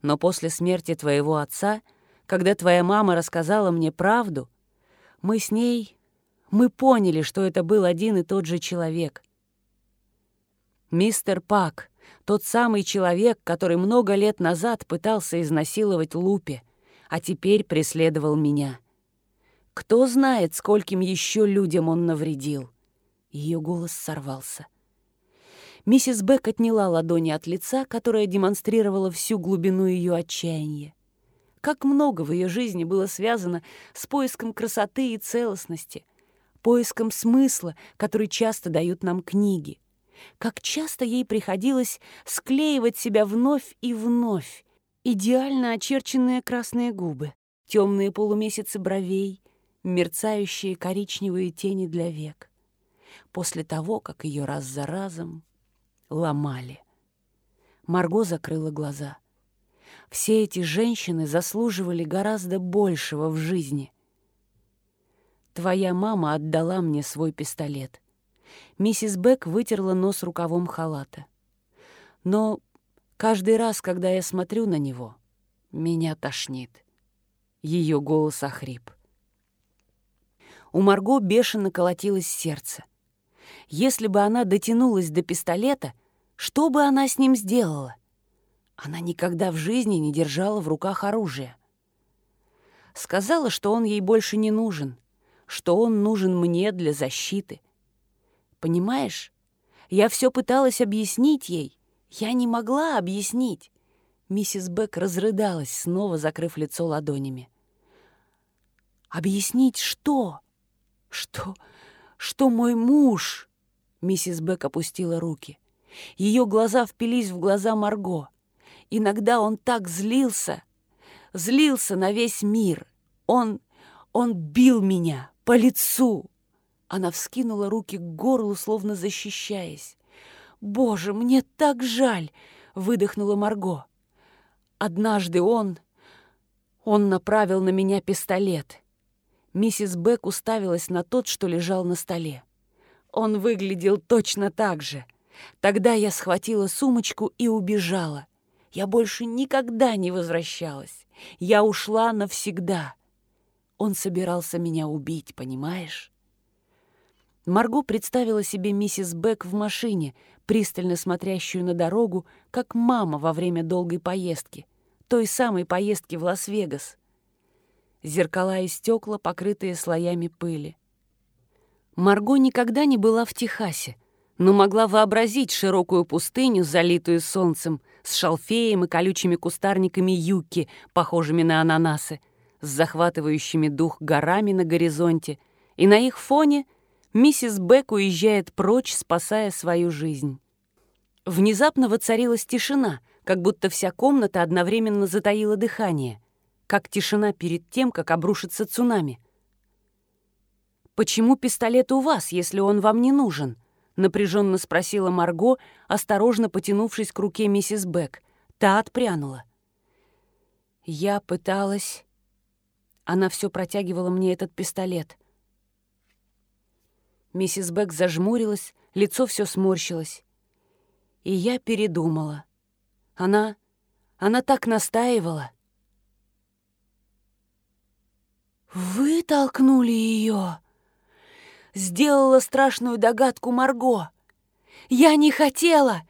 «Но после смерти твоего отца, когда твоя мама рассказала мне правду, мы с ней... Мы поняли, что это был один и тот же человек. Мистер Пак, тот самый человек, который много лет назад пытался изнасиловать Лупе, а теперь преследовал меня. Кто знает, скольким еще людям он навредил?» Ее голос сорвался. Миссис Бек отняла ладони от лица, которое демонстрировало всю глубину ее отчаяния. Как много в ее жизни было связано с поиском красоты и целостности, поиском смысла, который часто дают нам книги, как часто ей приходилось склеивать себя вновь и вновь. Идеально очерченные красные губы, темные полумесяцы бровей, мерцающие коричневые тени для век. После того, как ее раз за разом ломали. Марго закрыла глаза. Все эти женщины заслуживали гораздо большего в жизни. Твоя мама отдала мне свой пистолет. Миссис Бек вытерла нос рукавом халата. Но каждый раз, когда я смотрю на него, меня тошнит. Ее голос охрип. У Марго бешено колотилось сердце. Если бы она дотянулась до пистолета, что бы она с ним сделала? Она никогда в жизни не держала в руках оружие. Сказала, что он ей больше не нужен — что он нужен мне для защиты. Понимаешь, я все пыталась объяснить ей. Я не могла объяснить. Миссис Бек разрыдалась, снова закрыв лицо ладонями. «Объяснить что? Что? Что мой муж?» Миссис Бек опустила руки. Ее глаза впились в глаза Марго. Иногда он так злился, злился на весь мир. Он, он бил меня, по лицу!» Она вскинула руки к горлу, словно защищаясь. «Боже, мне так жаль!» — выдохнула Марго. «Однажды он... он направил на меня пистолет». Миссис Бек уставилась на тот, что лежал на столе. Он выглядел точно так же. Тогда я схватила сумочку и убежала. Я больше никогда не возвращалась. Я ушла навсегда. Он собирался меня убить, понимаешь? Марго представила себе миссис Бек в машине, пристально смотрящую на дорогу, как мама во время долгой поездки, той самой поездки в Лас-Вегас. Зеркала и стекла, покрытые слоями пыли. Марго никогда не была в Техасе, но могла вообразить широкую пустыню, залитую солнцем, с шалфеем и колючими кустарниками юки, похожими на ананасы, с захватывающими дух горами на горизонте, и на их фоне миссис Бек уезжает прочь, спасая свою жизнь. Внезапно воцарилась тишина, как будто вся комната одновременно затаила дыхание, как тишина перед тем, как обрушится цунами. «Почему пистолет у вас, если он вам не нужен?» — напряженно спросила Марго, осторожно потянувшись к руке миссис Бек. Та отпрянула. «Я пыталась...» Она все протягивала мне этот пистолет. Миссис Бек зажмурилась, лицо все сморщилось. И я передумала. Она... она так настаивала. «Вы толкнули ее!» Сделала страшную догадку Марго. «Я не хотела!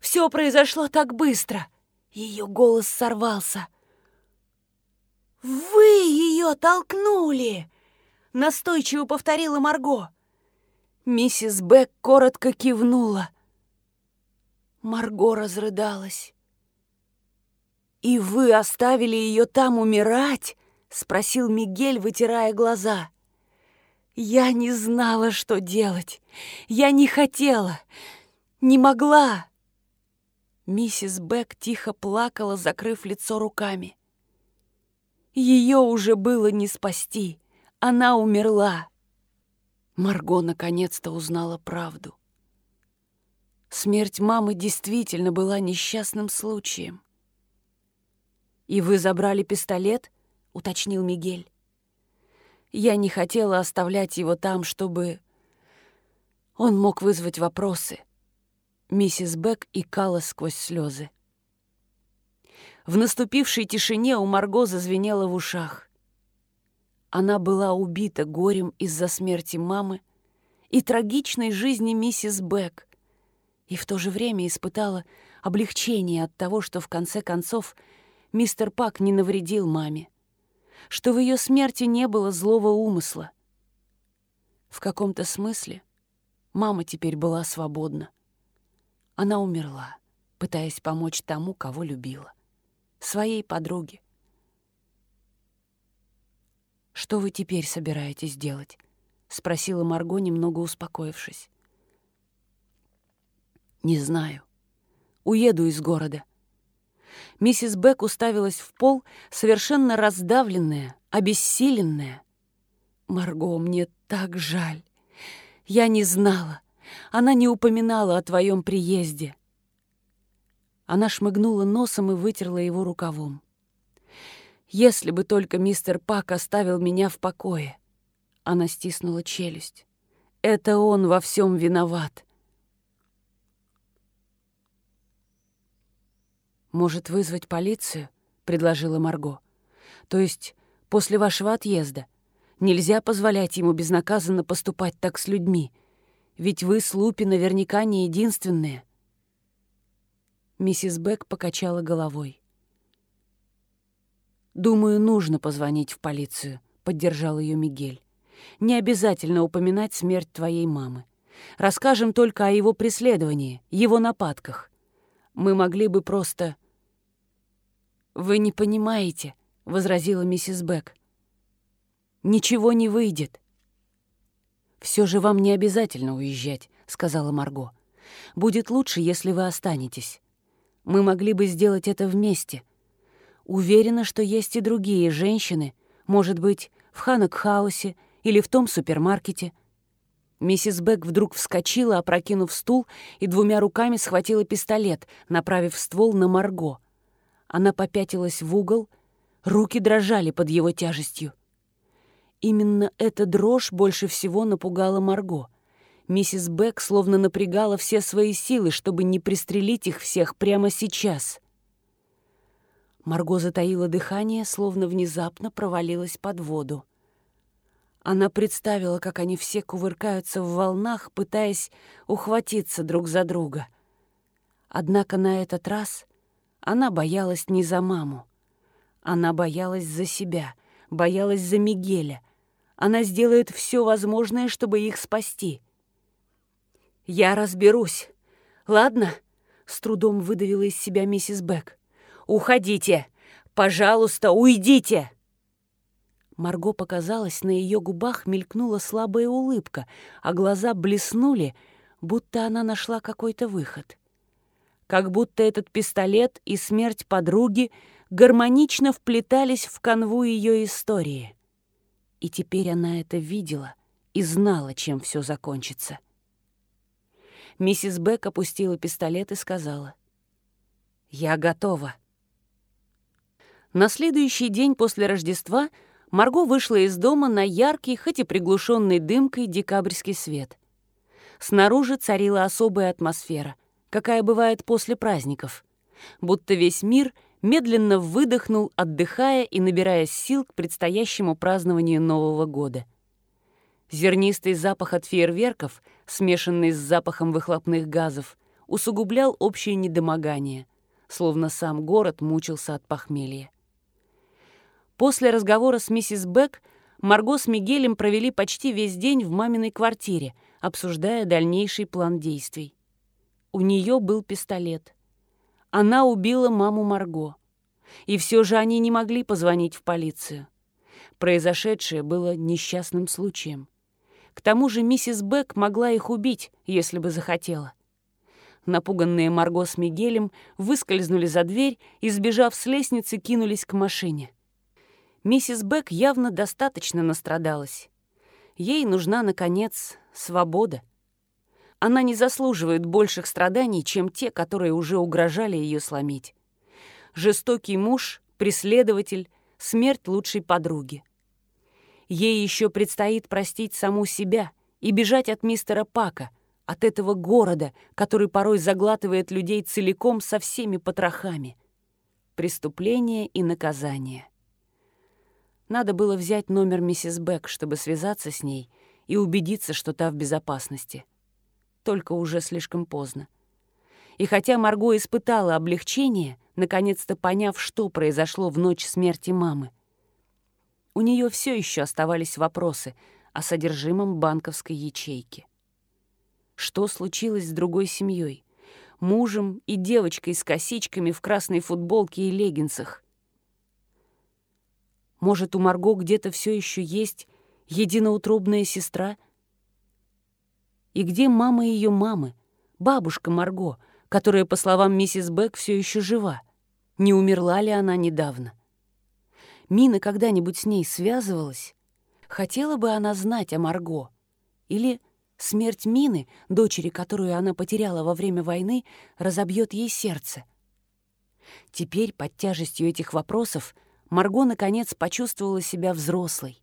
Все произошло так быстро!» Ее голос сорвался. «Вы ее толкнули!» — настойчиво повторила Марго. Миссис Бек коротко кивнула. Марго разрыдалась. «И вы оставили ее там умирать?» — спросил Мигель, вытирая глаза. «Я не знала, что делать. Я не хотела, не могла». Миссис Бек тихо плакала, закрыв лицо руками. Ее уже было не спасти. Она умерла. Марго наконец-то узнала правду. Смерть мамы действительно была несчастным случаем. «И вы забрали пистолет?» — уточнил Мигель. «Я не хотела оставлять его там, чтобы...» Он мог вызвать вопросы. Миссис Бек икала сквозь слезы. В наступившей тишине у Марго зазвенело в ушах. Она была убита горем из-за смерти мамы и трагичной жизни миссис Бек, и в то же время испытала облегчение от того, что в конце концов мистер Пак не навредил маме, что в ее смерти не было злого умысла. В каком-то смысле мама теперь была свободна. Она умерла, пытаясь помочь тому, кого любила своей подруге. «Что вы теперь собираетесь делать?» — спросила Марго, немного успокоившись. Не знаю. Уеду из города. Миссис Бек уставилась в пол, совершенно раздавленная, обессиленная. «Марго, мне так жаль. Я не знала. Она не упоминала о твоем приезде». Она шмыгнула носом и вытерла его рукавом. «Если бы только мистер Пак оставил меня в покое!» Она стиснула челюсть. «Это он во всем виноват!» «Может, вызвать полицию?» — предложила Марго. «То есть после вашего отъезда. Нельзя позволять ему безнаказанно поступать так с людьми. Ведь вы с Лупи наверняка не единственные». Миссис Бек покачала головой. «Думаю, нужно позвонить в полицию», — поддержал ее Мигель. «Не обязательно упоминать смерть твоей мамы. Расскажем только о его преследовании, его нападках. Мы могли бы просто...» «Вы не понимаете», — возразила миссис Бек. «Ничего не выйдет». «Все же вам не обязательно уезжать», — сказала Марго. «Будет лучше, если вы останетесь. Мы могли бы сделать это вместе. Уверена, что есть и другие женщины, может быть, в Ханакхаусе или в том супермаркете. Миссис Бек вдруг вскочила, опрокинув стул, и двумя руками схватила пистолет, направив ствол на Марго. Она попятилась в угол, руки дрожали под его тяжестью. Именно эта дрожь больше всего напугала Марго — Миссис Бек словно напрягала все свои силы, чтобы не пристрелить их всех прямо сейчас. Марго затаила дыхание, словно внезапно провалилась под воду. Она представила, как они все кувыркаются в волнах, пытаясь ухватиться друг за друга. Однако на этот раз она боялась не за маму. Она боялась за себя, боялась за Мигеля. Она сделает все возможное, чтобы их спасти — «Я разберусь. Ладно?» — с трудом выдавила из себя миссис Бек. «Уходите! Пожалуйста, уйдите!» Марго показалось, на ее губах мелькнула слабая улыбка, а глаза блеснули, будто она нашла какой-то выход. Как будто этот пистолет и смерть подруги гармонично вплетались в канву ее истории. И теперь она это видела и знала, чем все закончится. Миссис Бек опустила пистолет и сказала. «Я готова». На следующий день после Рождества Марго вышла из дома на яркий, хоть и приглушенный дымкой, декабрьский свет. Снаружи царила особая атмосфера, какая бывает после праздников. Будто весь мир медленно выдохнул, отдыхая и набирая сил к предстоящему празднованию Нового года — Зернистый запах от фейерверков, смешанный с запахом выхлопных газов, усугублял общее недомогание, словно сам город мучился от похмелья. После разговора с миссис Бек Марго с Мигелем провели почти весь день в маминой квартире, обсуждая дальнейший план действий. У нее был пистолет. Она убила маму Марго. И все же они не могли позвонить в полицию. Произошедшее было несчастным случаем. К тому же миссис Бек могла их убить, если бы захотела. Напуганные Марго с Мигелем выскользнули за дверь и, сбежав с лестницы, кинулись к машине. Миссис Бек явно достаточно настрадалась. Ей нужна, наконец, свобода. Она не заслуживает больших страданий, чем те, которые уже угрожали ее сломить. Жестокий муж, преследователь, смерть лучшей подруги. Ей еще предстоит простить саму себя и бежать от мистера Пака, от этого города, который порой заглатывает людей целиком со всеми потрохами. Преступление и наказание. Надо было взять номер миссис Бек, чтобы связаться с ней и убедиться, что та в безопасности. Только уже слишком поздно. И хотя Марго испытала облегчение, наконец-то поняв, что произошло в ночь смерти мамы, у нее все еще оставались вопросы о содержимом банковской ячейки. Что случилось с другой семьей? Мужем и девочкой с косичками в красной футболке и леггинсах. Может, у Марго где-то все еще есть единоутробная сестра? И где мама ее мамы, бабушка Марго, которая, по словам миссис Бек, все еще жива. Не умерла ли она недавно? Мина когда-нибудь с ней связывалась? Хотела бы она знать о Марго? Или смерть Мины, дочери, которую она потеряла во время войны, разобьет ей сердце? Теперь, под тяжестью этих вопросов, Марго наконец почувствовала себя взрослой.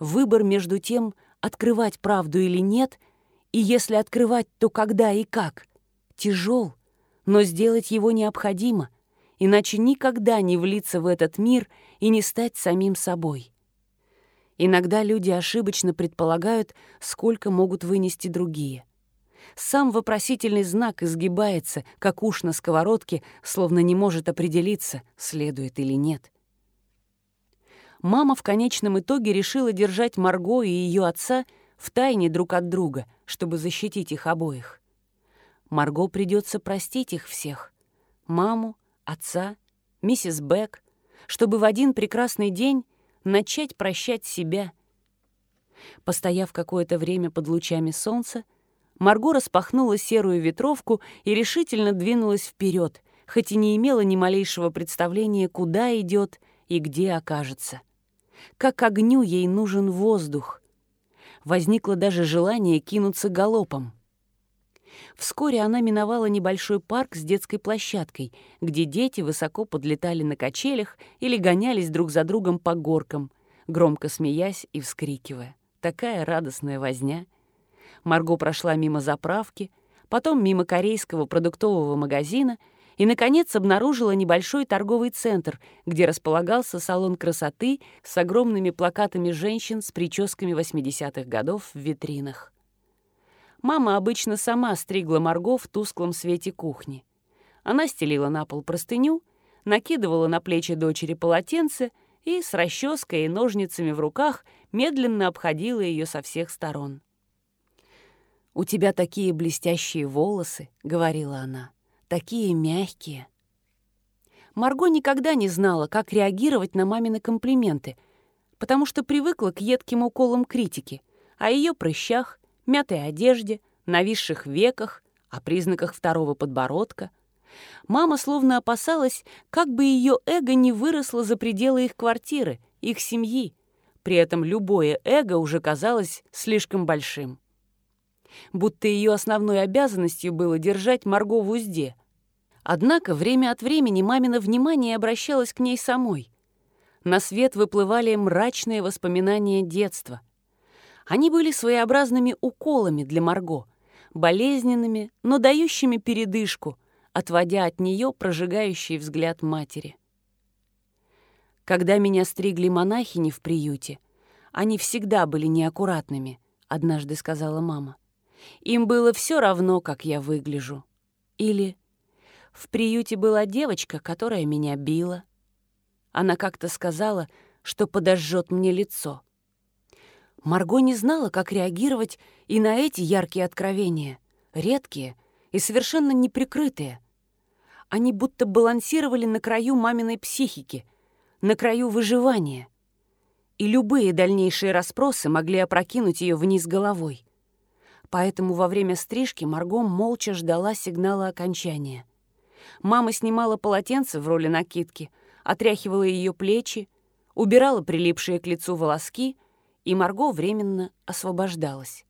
Выбор между тем, открывать правду или нет, и если открывать, то когда и как, тяжел, но сделать его необходимо, иначе никогда не влиться в этот мир и не стать самим собой. Иногда люди ошибочно предполагают, сколько могут вынести другие. Сам вопросительный знак изгибается, как уж на сковородке, словно не может определиться, следует или нет. Мама в конечном итоге решила держать Марго и ее отца в тайне друг от друга, чтобы защитить их обоих. Марго придется простить их всех. Маму, отца, миссис Бек, чтобы в один прекрасный день начать прощать себя. Постояв какое-то время под лучами солнца, Марго распахнула серую ветровку и решительно двинулась вперед, хоть и не имела ни малейшего представления, куда идет и где окажется. Как огню ей нужен воздух. Возникло даже желание кинуться галопом. Вскоре она миновала небольшой парк с детской площадкой, где дети высоко подлетали на качелях или гонялись друг за другом по горкам, громко смеясь и вскрикивая. Такая радостная возня. Марго прошла мимо заправки, потом мимо корейского продуктового магазина и, наконец, обнаружила небольшой торговый центр, где располагался салон красоты с огромными плакатами женщин с прическами 80-х годов в витринах. Мама обычно сама стригла Марго в тусклом свете кухни. Она стелила на пол простыню, накидывала на плечи дочери полотенце и с расческой и ножницами в руках медленно обходила ее со всех сторон. «У тебя такие блестящие волосы», — говорила она, — «такие мягкие». Марго никогда не знала, как реагировать на мамины комплименты, потому что привыкла к едким уколам критики, о ее прыщах, мятой одежде, нависших веках, о признаках второго подбородка. Мама словно опасалась, как бы ее эго не выросло за пределы их квартиры, их семьи. При этом любое эго уже казалось слишком большим. Будто ее основной обязанностью было держать Марго в узде. Однако время от времени мамино внимание обращалось к ней самой. На свет выплывали мрачные воспоминания детства. Они были своеобразными уколами для Марго, болезненными, но дающими передышку, отводя от нее прожигающий взгляд матери. Когда меня стригли монахини в приюте, они всегда были неаккуратными, однажды сказала мама. Им было все равно, как я выгляжу. Или в приюте была девочка, которая меня била. Она как-то сказала, что подожжет мне лицо. Марго не знала, как реагировать и на эти яркие откровения, редкие и совершенно неприкрытые. Они будто балансировали на краю маминой психики, на краю выживания. И любые дальнейшие расспросы могли опрокинуть ее вниз головой. Поэтому во время стрижки Марго молча ждала сигнала окончания. Мама снимала полотенце в роли накидки, отряхивала ее плечи, убирала прилипшие к лицу волоски — и Марго временно освобождалась.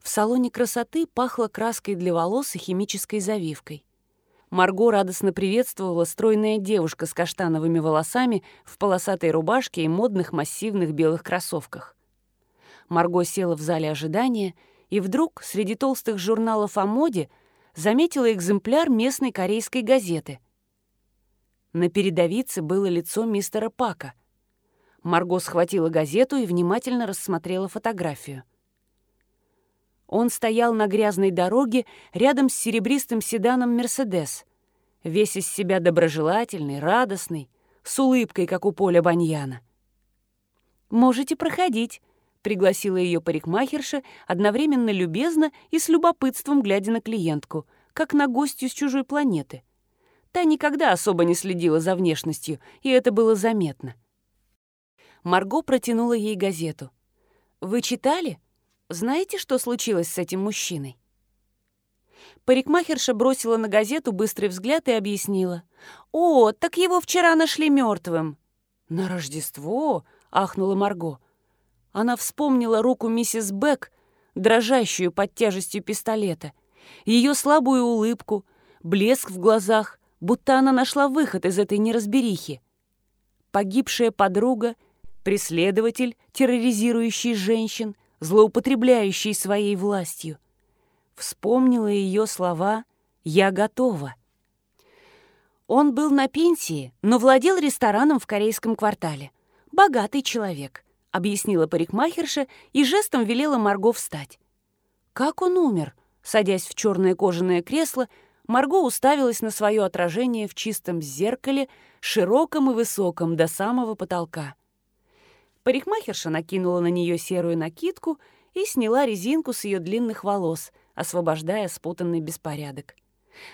В салоне красоты пахло краской для волос и химической завивкой. Марго радостно приветствовала стройная девушка с каштановыми волосами в полосатой рубашке и модных массивных белых кроссовках. Марго села в зале ожидания и вдруг среди толстых журналов о моде заметила экземпляр местной корейской газеты. На передовице было лицо мистера Пака — Марго схватила газету и внимательно рассмотрела фотографию. Он стоял на грязной дороге рядом с серебристым седаном «Мерседес», весь из себя доброжелательный, радостный, с улыбкой, как у Поля Баньяна. «Можете проходить», — пригласила ее парикмахерша, одновременно любезно и с любопытством глядя на клиентку, как на гостью с чужой планеты. Та никогда особо не следила за внешностью, и это было заметно. — Марго протянула ей газету. «Вы читали? Знаете, что случилось с этим мужчиной?» Парикмахерша бросила на газету быстрый взгляд и объяснила. «О, так его вчера нашли мертвым». «На Рождество?» — ахнула Марго. Она вспомнила руку миссис Бек, дрожащую под тяжестью пистолета, ее слабую улыбку, блеск в глазах, будто она нашла выход из этой неразберихи. Погибшая подруга, преследователь, терроризирующий женщин, злоупотребляющий своей властью. Вспомнила ее слова «Я готова». Он был на пенсии, но владел рестораном в корейском квартале. Богатый человек объяснила парикмахерша и жестом велела Марго встать. «Как он умер?» Садясь в черное кожаное кресло, Марго уставилась на свое отражение в чистом зеркале, широком и высоком, до самого потолка. Парикмахерша накинула на нее серую накидку и сняла резинку с ее длинных волос, освобождая спутанный беспорядок.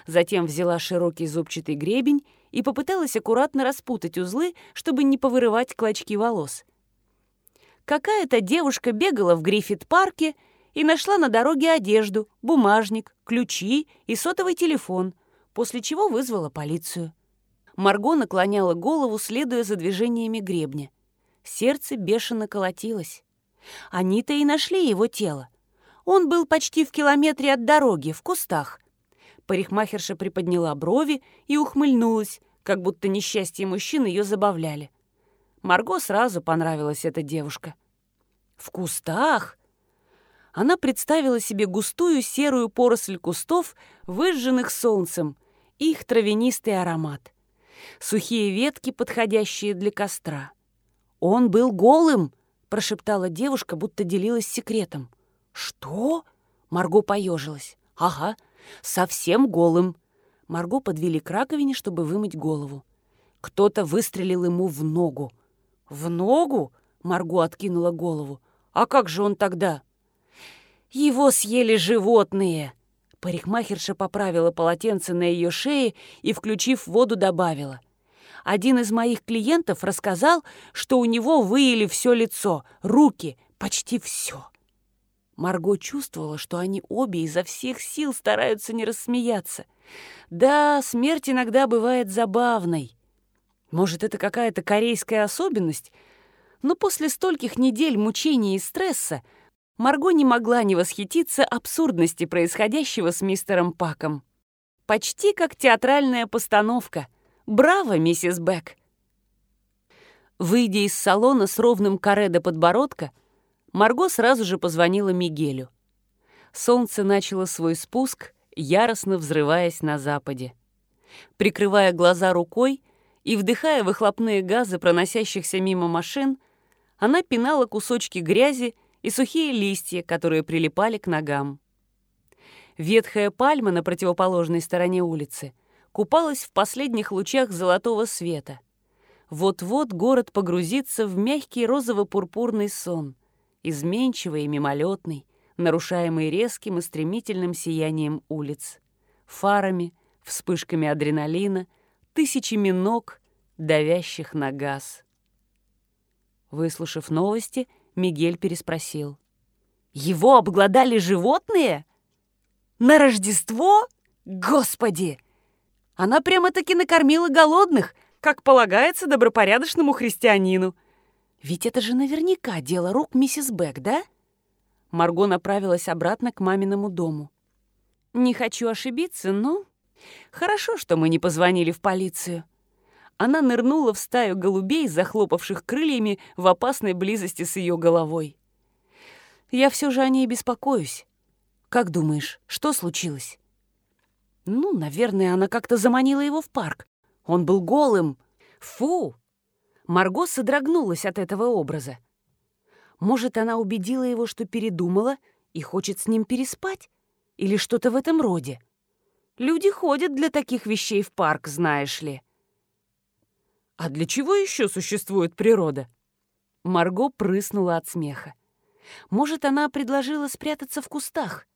Затем взяла широкий зубчатый гребень и попыталась аккуратно распутать узлы, чтобы не повырывать клочки волос какая-то девушка бегала в Гриффит-парке и нашла на дороге одежду, бумажник, ключи и сотовый телефон, после чего вызвала полицию. Марго наклоняла голову, следуя за движениями гребня. Сердце бешено колотилось. Они-то и нашли его тело. Он был почти в километре от дороги, в кустах. Парикмахерша приподняла брови и ухмыльнулась, как будто несчастье мужчин ее забавляли. Марго сразу понравилась эта девушка. В кустах? Она представила себе густую серую поросль кустов, выжженных солнцем, их травянистый аромат. Сухие ветки, подходящие для костра. «Он был голым!» — прошептала девушка, будто делилась секретом. «Что?» — Марго поежилась. «Ага, совсем голым». Марго подвели к раковине, чтобы вымыть голову. Кто-то выстрелил ему в ногу. «В ногу?» — Марго откинула голову. «А как же он тогда?» «Его съели животные!» Парикмахерша поправила полотенце на ее шее и, включив воду, добавила. «Один из моих клиентов рассказал, что у него выели все лицо, руки, почти все». Марго чувствовала, что они обе изо всех сил стараются не рассмеяться. Да, смерть иногда бывает забавной. Может, это какая-то корейская особенность? Но после стольких недель мучений и стресса Марго не могла не восхититься абсурдности происходящего с мистером Паком. Почти как театральная постановка. Браво, миссис Бек! Выйдя из салона с ровным каре до подбородка, Марго сразу же позвонила Мигелю. Солнце начало свой спуск, яростно взрываясь на западе. Прикрывая глаза рукой, и, вдыхая выхлопные газы проносящихся мимо машин, она пинала кусочки грязи и сухие листья, которые прилипали к ногам. Ветхая пальма на противоположной стороне улицы купалась в последних лучах золотого света. Вот-вот город погрузится в мягкий розово-пурпурный сон, изменчивый и мимолетный, нарушаемый резким и стремительным сиянием улиц, фарами, вспышками адреналина — тысячами ног, давящих на газ. Выслушав новости, Мигель переспросил. «Его обглодали животные? На Рождество? Господи!» Она прямо-таки накормила голодных, как полагается добропорядочному христианину. Ведь это же наверняка дело рук миссис Бек, да? Марго направилась обратно к маминому дому. Не хочу ошибиться, но Хорошо, что мы не позвонили в полицию. Она нырнула в стаю голубей, захлопавших крыльями в опасной близости с ее головой. Я все же о ней беспокоюсь. Как думаешь, что случилось? Ну, наверное, она как-то заманила его в парк. Он был голым. Фу! Марго содрогнулась от этого образа. Может, она убедила его, что передумала и хочет с ним переспать? Или что-то в этом роде? Люди ходят для таких вещей в парк, знаешь ли. А для чего еще существует природа? Марго прыснула от смеха. Может, она предложила спрятаться в кустах?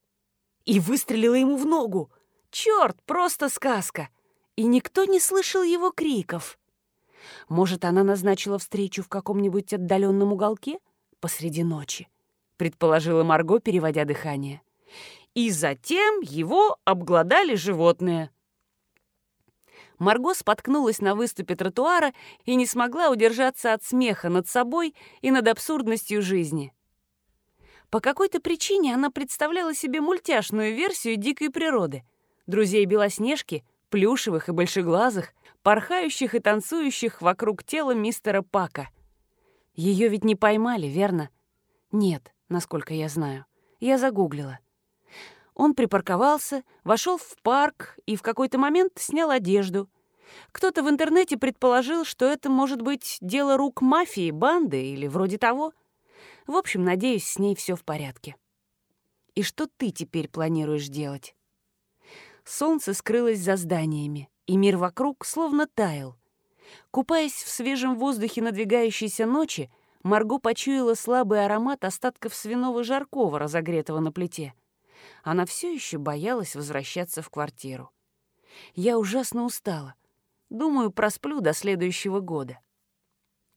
И выстрелила ему в ногу. Черт, просто сказка! И никто не слышал его криков. Может, она назначила встречу в каком-нибудь отдаленном уголке посреди ночи? Предположила Марго, переводя дыхание. И затем его обглодали животные. Марго споткнулась на выступе тротуара и не смогла удержаться от смеха над собой и над абсурдностью жизни. По какой-то причине она представляла себе мультяшную версию дикой природы. Друзей Белоснежки, плюшевых и большеглазых, порхающих и танцующих вокруг тела мистера Пака. Ее ведь не поймали, верно? Нет, насколько я знаю. Я загуглила. Он припарковался, вошел в парк и в какой-то момент снял одежду. Кто-то в интернете предположил, что это может быть дело рук мафии, банды или вроде того. В общем, надеюсь, с ней все в порядке. И что ты теперь планируешь делать? Солнце скрылось за зданиями, и мир вокруг словно таял. Купаясь в свежем воздухе надвигающейся ночи, Марго почуяла слабый аромат остатков свиного жаркого, разогретого на плите — она все еще боялась возвращаться в квартиру. Я ужасно устала. Думаю, просплю до следующего года.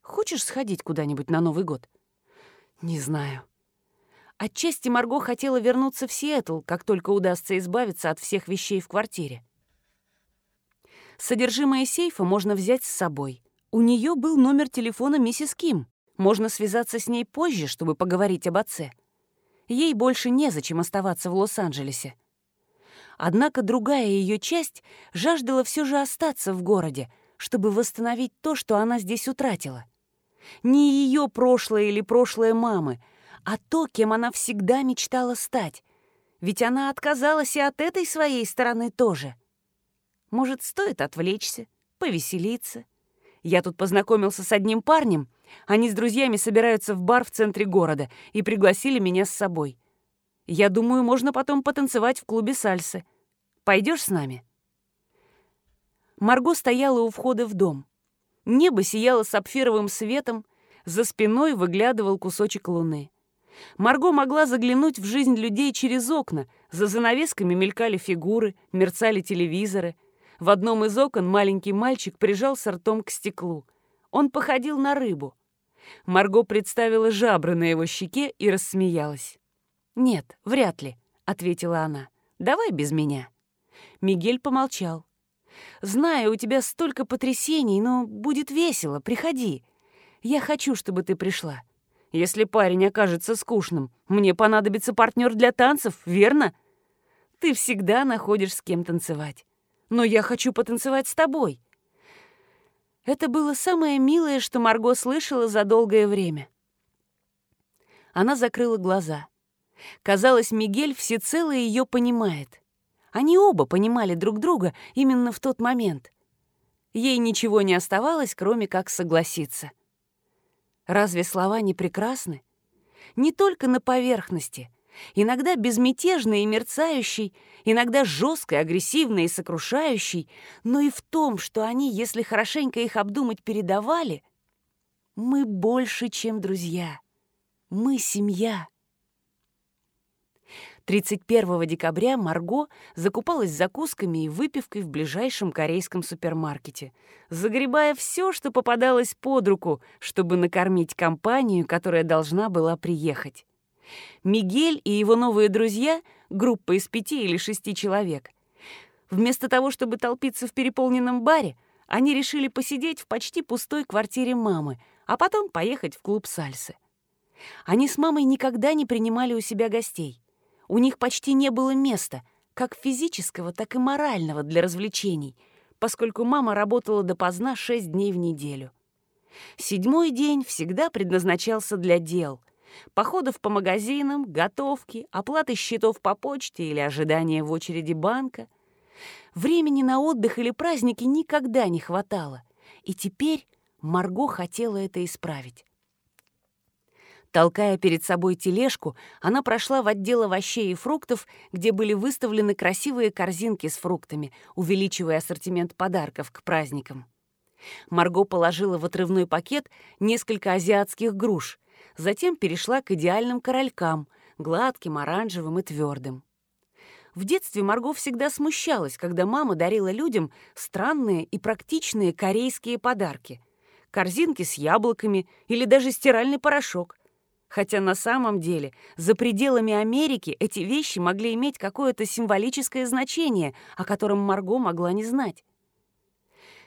Хочешь сходить куда-нибудь на Новый год? Не знаю. Отчасти Марго хотела вернуться в Сиэтл, как только удастся избавиться от всех вещей в квартире. Содержимое сейфа можно взять с собой. У нее был номер телефона миссис Ким. Можно связаться с ней позже, чтобы поговорить об отце. Ей больше незачем оставаться в Лос-Анджелесе. Однако другая ее часть жаждала все же остаться в городе, чтобы восстановить то, что она здесь утратила. Не ее прошлое или прошлое мамы, а то, кем она всегда мечтала стать. Ведь она отказалась и от этой своей стороны тоже. Может, стоит отвлечься, повеселиться. Я тут познакомился с одним парнем — они с друзьями собираются в бар в центре города и пригласили меня с собой. Я думаю, можно потом потанцевать в клубе сальсы. Пойдешь с нами?» Марго стояла у входа в дом. Небо сияло сапфировым светом, за спиной выглядывал кусочек луны. Марго могла заглянуть в жизнь людей через окна. За занавесками мелькали фигуры, мерцали телевизоры. В одном из окон маленький мальчик прижался ртом к стеклу. Он походил на рыбу. Марго представила жабры на его щеке и рассмеялась. «Нет, вряд ли», — ответила она. «Давай без меня». Мигель помолчал. «Знаю, у тебя столько потрясений, но будет весело, приходи. Я хочу, чтобы ты пришла. Если парень окажется скучным, мне понадобится партнер для танцев, верно? Ты всегда находишь с кем танцевать. Но я хочу потанцевать с тобой. Это было самое милое, что Марго слышала за долгое время. Она закрыла глаза. Казалось, Мигель всецело ее понимает. Они оба понимали друг друга именно в тот момент. Ей ничего не оставалось, кроме как согласиться. Разве слова не прекрасны? Не только на поверхности — иногда безмятежный и мерцающий, иногда жесткой, агрессивный и сокрушающий, но и в том, что они, если хорошенько их обдумать, передавали, мы больше, чем друзья. Мы семья. 31 декабря Марго закупалась закусками и выпивкой в ближайшем корейском супермаркете, загребая все, что попадалось под руку, чтобы накормить компанию, которая должна была приехать. Мигель и его новые друзья, группа из пяти или шести человек, вместо того, чтобы толпиться в переполненном баре, они решили посидеть в почти пустой квартире мамы, а потом поехать в клуб сальсы. Они с мамой никогда не принимали у себя гостей. У них почти не было места, как физического, так и морального для развлечений, поскольку мама работала допоздна шесть дней в неделю. Седьмой день всегда предназначался для дел, Походов по магазинам, готовки, оплаты счетов по почте или ожидания в очереди банка. Времени на отдых или праздники никогда не хватало, и теперь Марго хотела это исправить. Толкая перед собой тележку, она прошла в отдел овощей и фруктов, где были выставлены красивые корзинки с фруктами, увеличивая ассортимент подарков к праздникам. Марго положила в отрывной пакет несколько азиатских груш, затем перешла к идеальным королькам, гладким, оранжевым и твердым. В детстве Марго всегда смущалась, когда мама дарила людям странные и практичные корейские подарки. Корзинки с яблоками или даже стиральный порошок. Хотя на самом деле за пределами Америки эти вещи могли иметь какое-то символическое значение, о котором Марго могла не знать.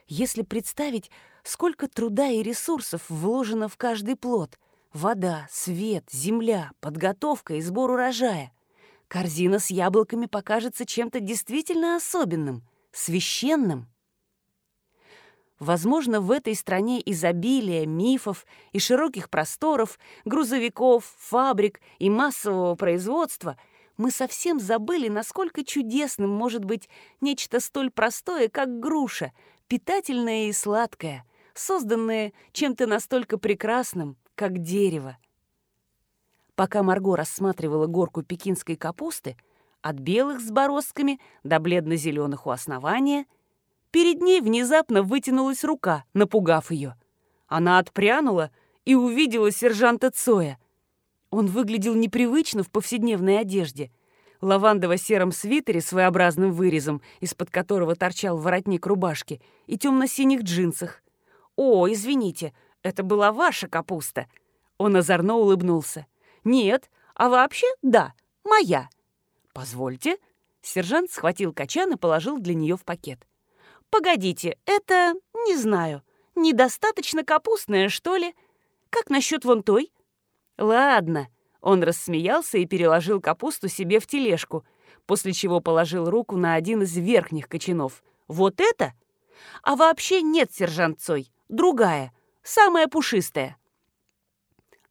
Если представить, сколько труда и ресурсов вложено в каждый плод — вода, свет, земля, подготовка и сбор урожая — корзина с яблоками покажется чем-то действительно особенным, священным. Возможно, в этой стране изобилия мифов и широких просторов, грузовиков, фабрик и массового производства мы совсем забыли, насколько чудесным может быть нечто столь простое, как груша, питательное и сладкое, созданное чем-то настолько прекрасным, как дерево. Пока Марго рассматривала горку пекинской капусты, от белых с бороздками до бледно-зеленых у основания — Перед ней внезапно вытянулась рука, напугав ее. Она отпрянула и увидела сержанта Цоя. Он выглядел непривычно в повседневной одежде. Лавандово-сером свитере с своеобразным вырезом, из-под которого торчал воротник рубашки, и темно-синих джинсах. «О, извините, это была ваша капуста!» Он озорно улыбнулся. «Нет, а вообще да, моя». «Позвольте». Сержант схватил качан и положил для нее в пакет. Погодите, это, не знаю, недостаточно капустная, что ли? Как насчет вон той? Ладно. Он рассмеялся и переложил капусту себе в тележку, после чего положил руку на один из верхних кочанов. Вот это? А вообще нет, сержант Цой, другая, самая пушистая.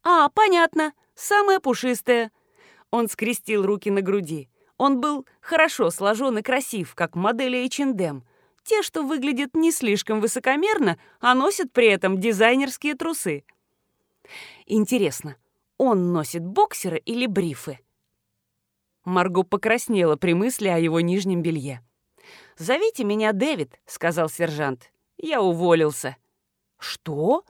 А, понятно, самая пушистая. Он скрестил руки на груди. Он был хорошо сложен и красив, как модель H&M, те, что выглядят не слишком высокомерно, а носят при этом дизайнерские трусы. Интересно, он носит боксеры или брифы? Марго покраснела при мысли о его нижнем белье. «Зовите меня Дэвид», — сказал сержант. «Я уволился». «Что?»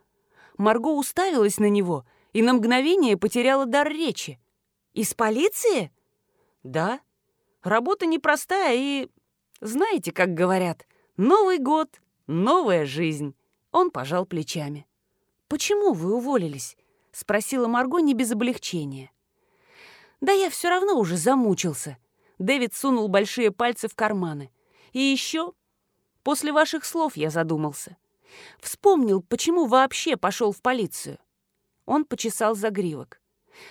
Марго уставилась на него и на мгновение потеряла дар речи. «Из полиции?» «Да. Работа непростая и... Знаете, как говорят, Новый год, новая жизнь. Он пожал плечами. «Почему вы уволились?» — спросила Марго не без облегчения. «Да я все равно уже замучился». Дэвид сунул большие пальцы в карманы. «И еще, после ваших слов я задумался. Вспомнил, почему вообще пошел в полицию». Он почесал загривок.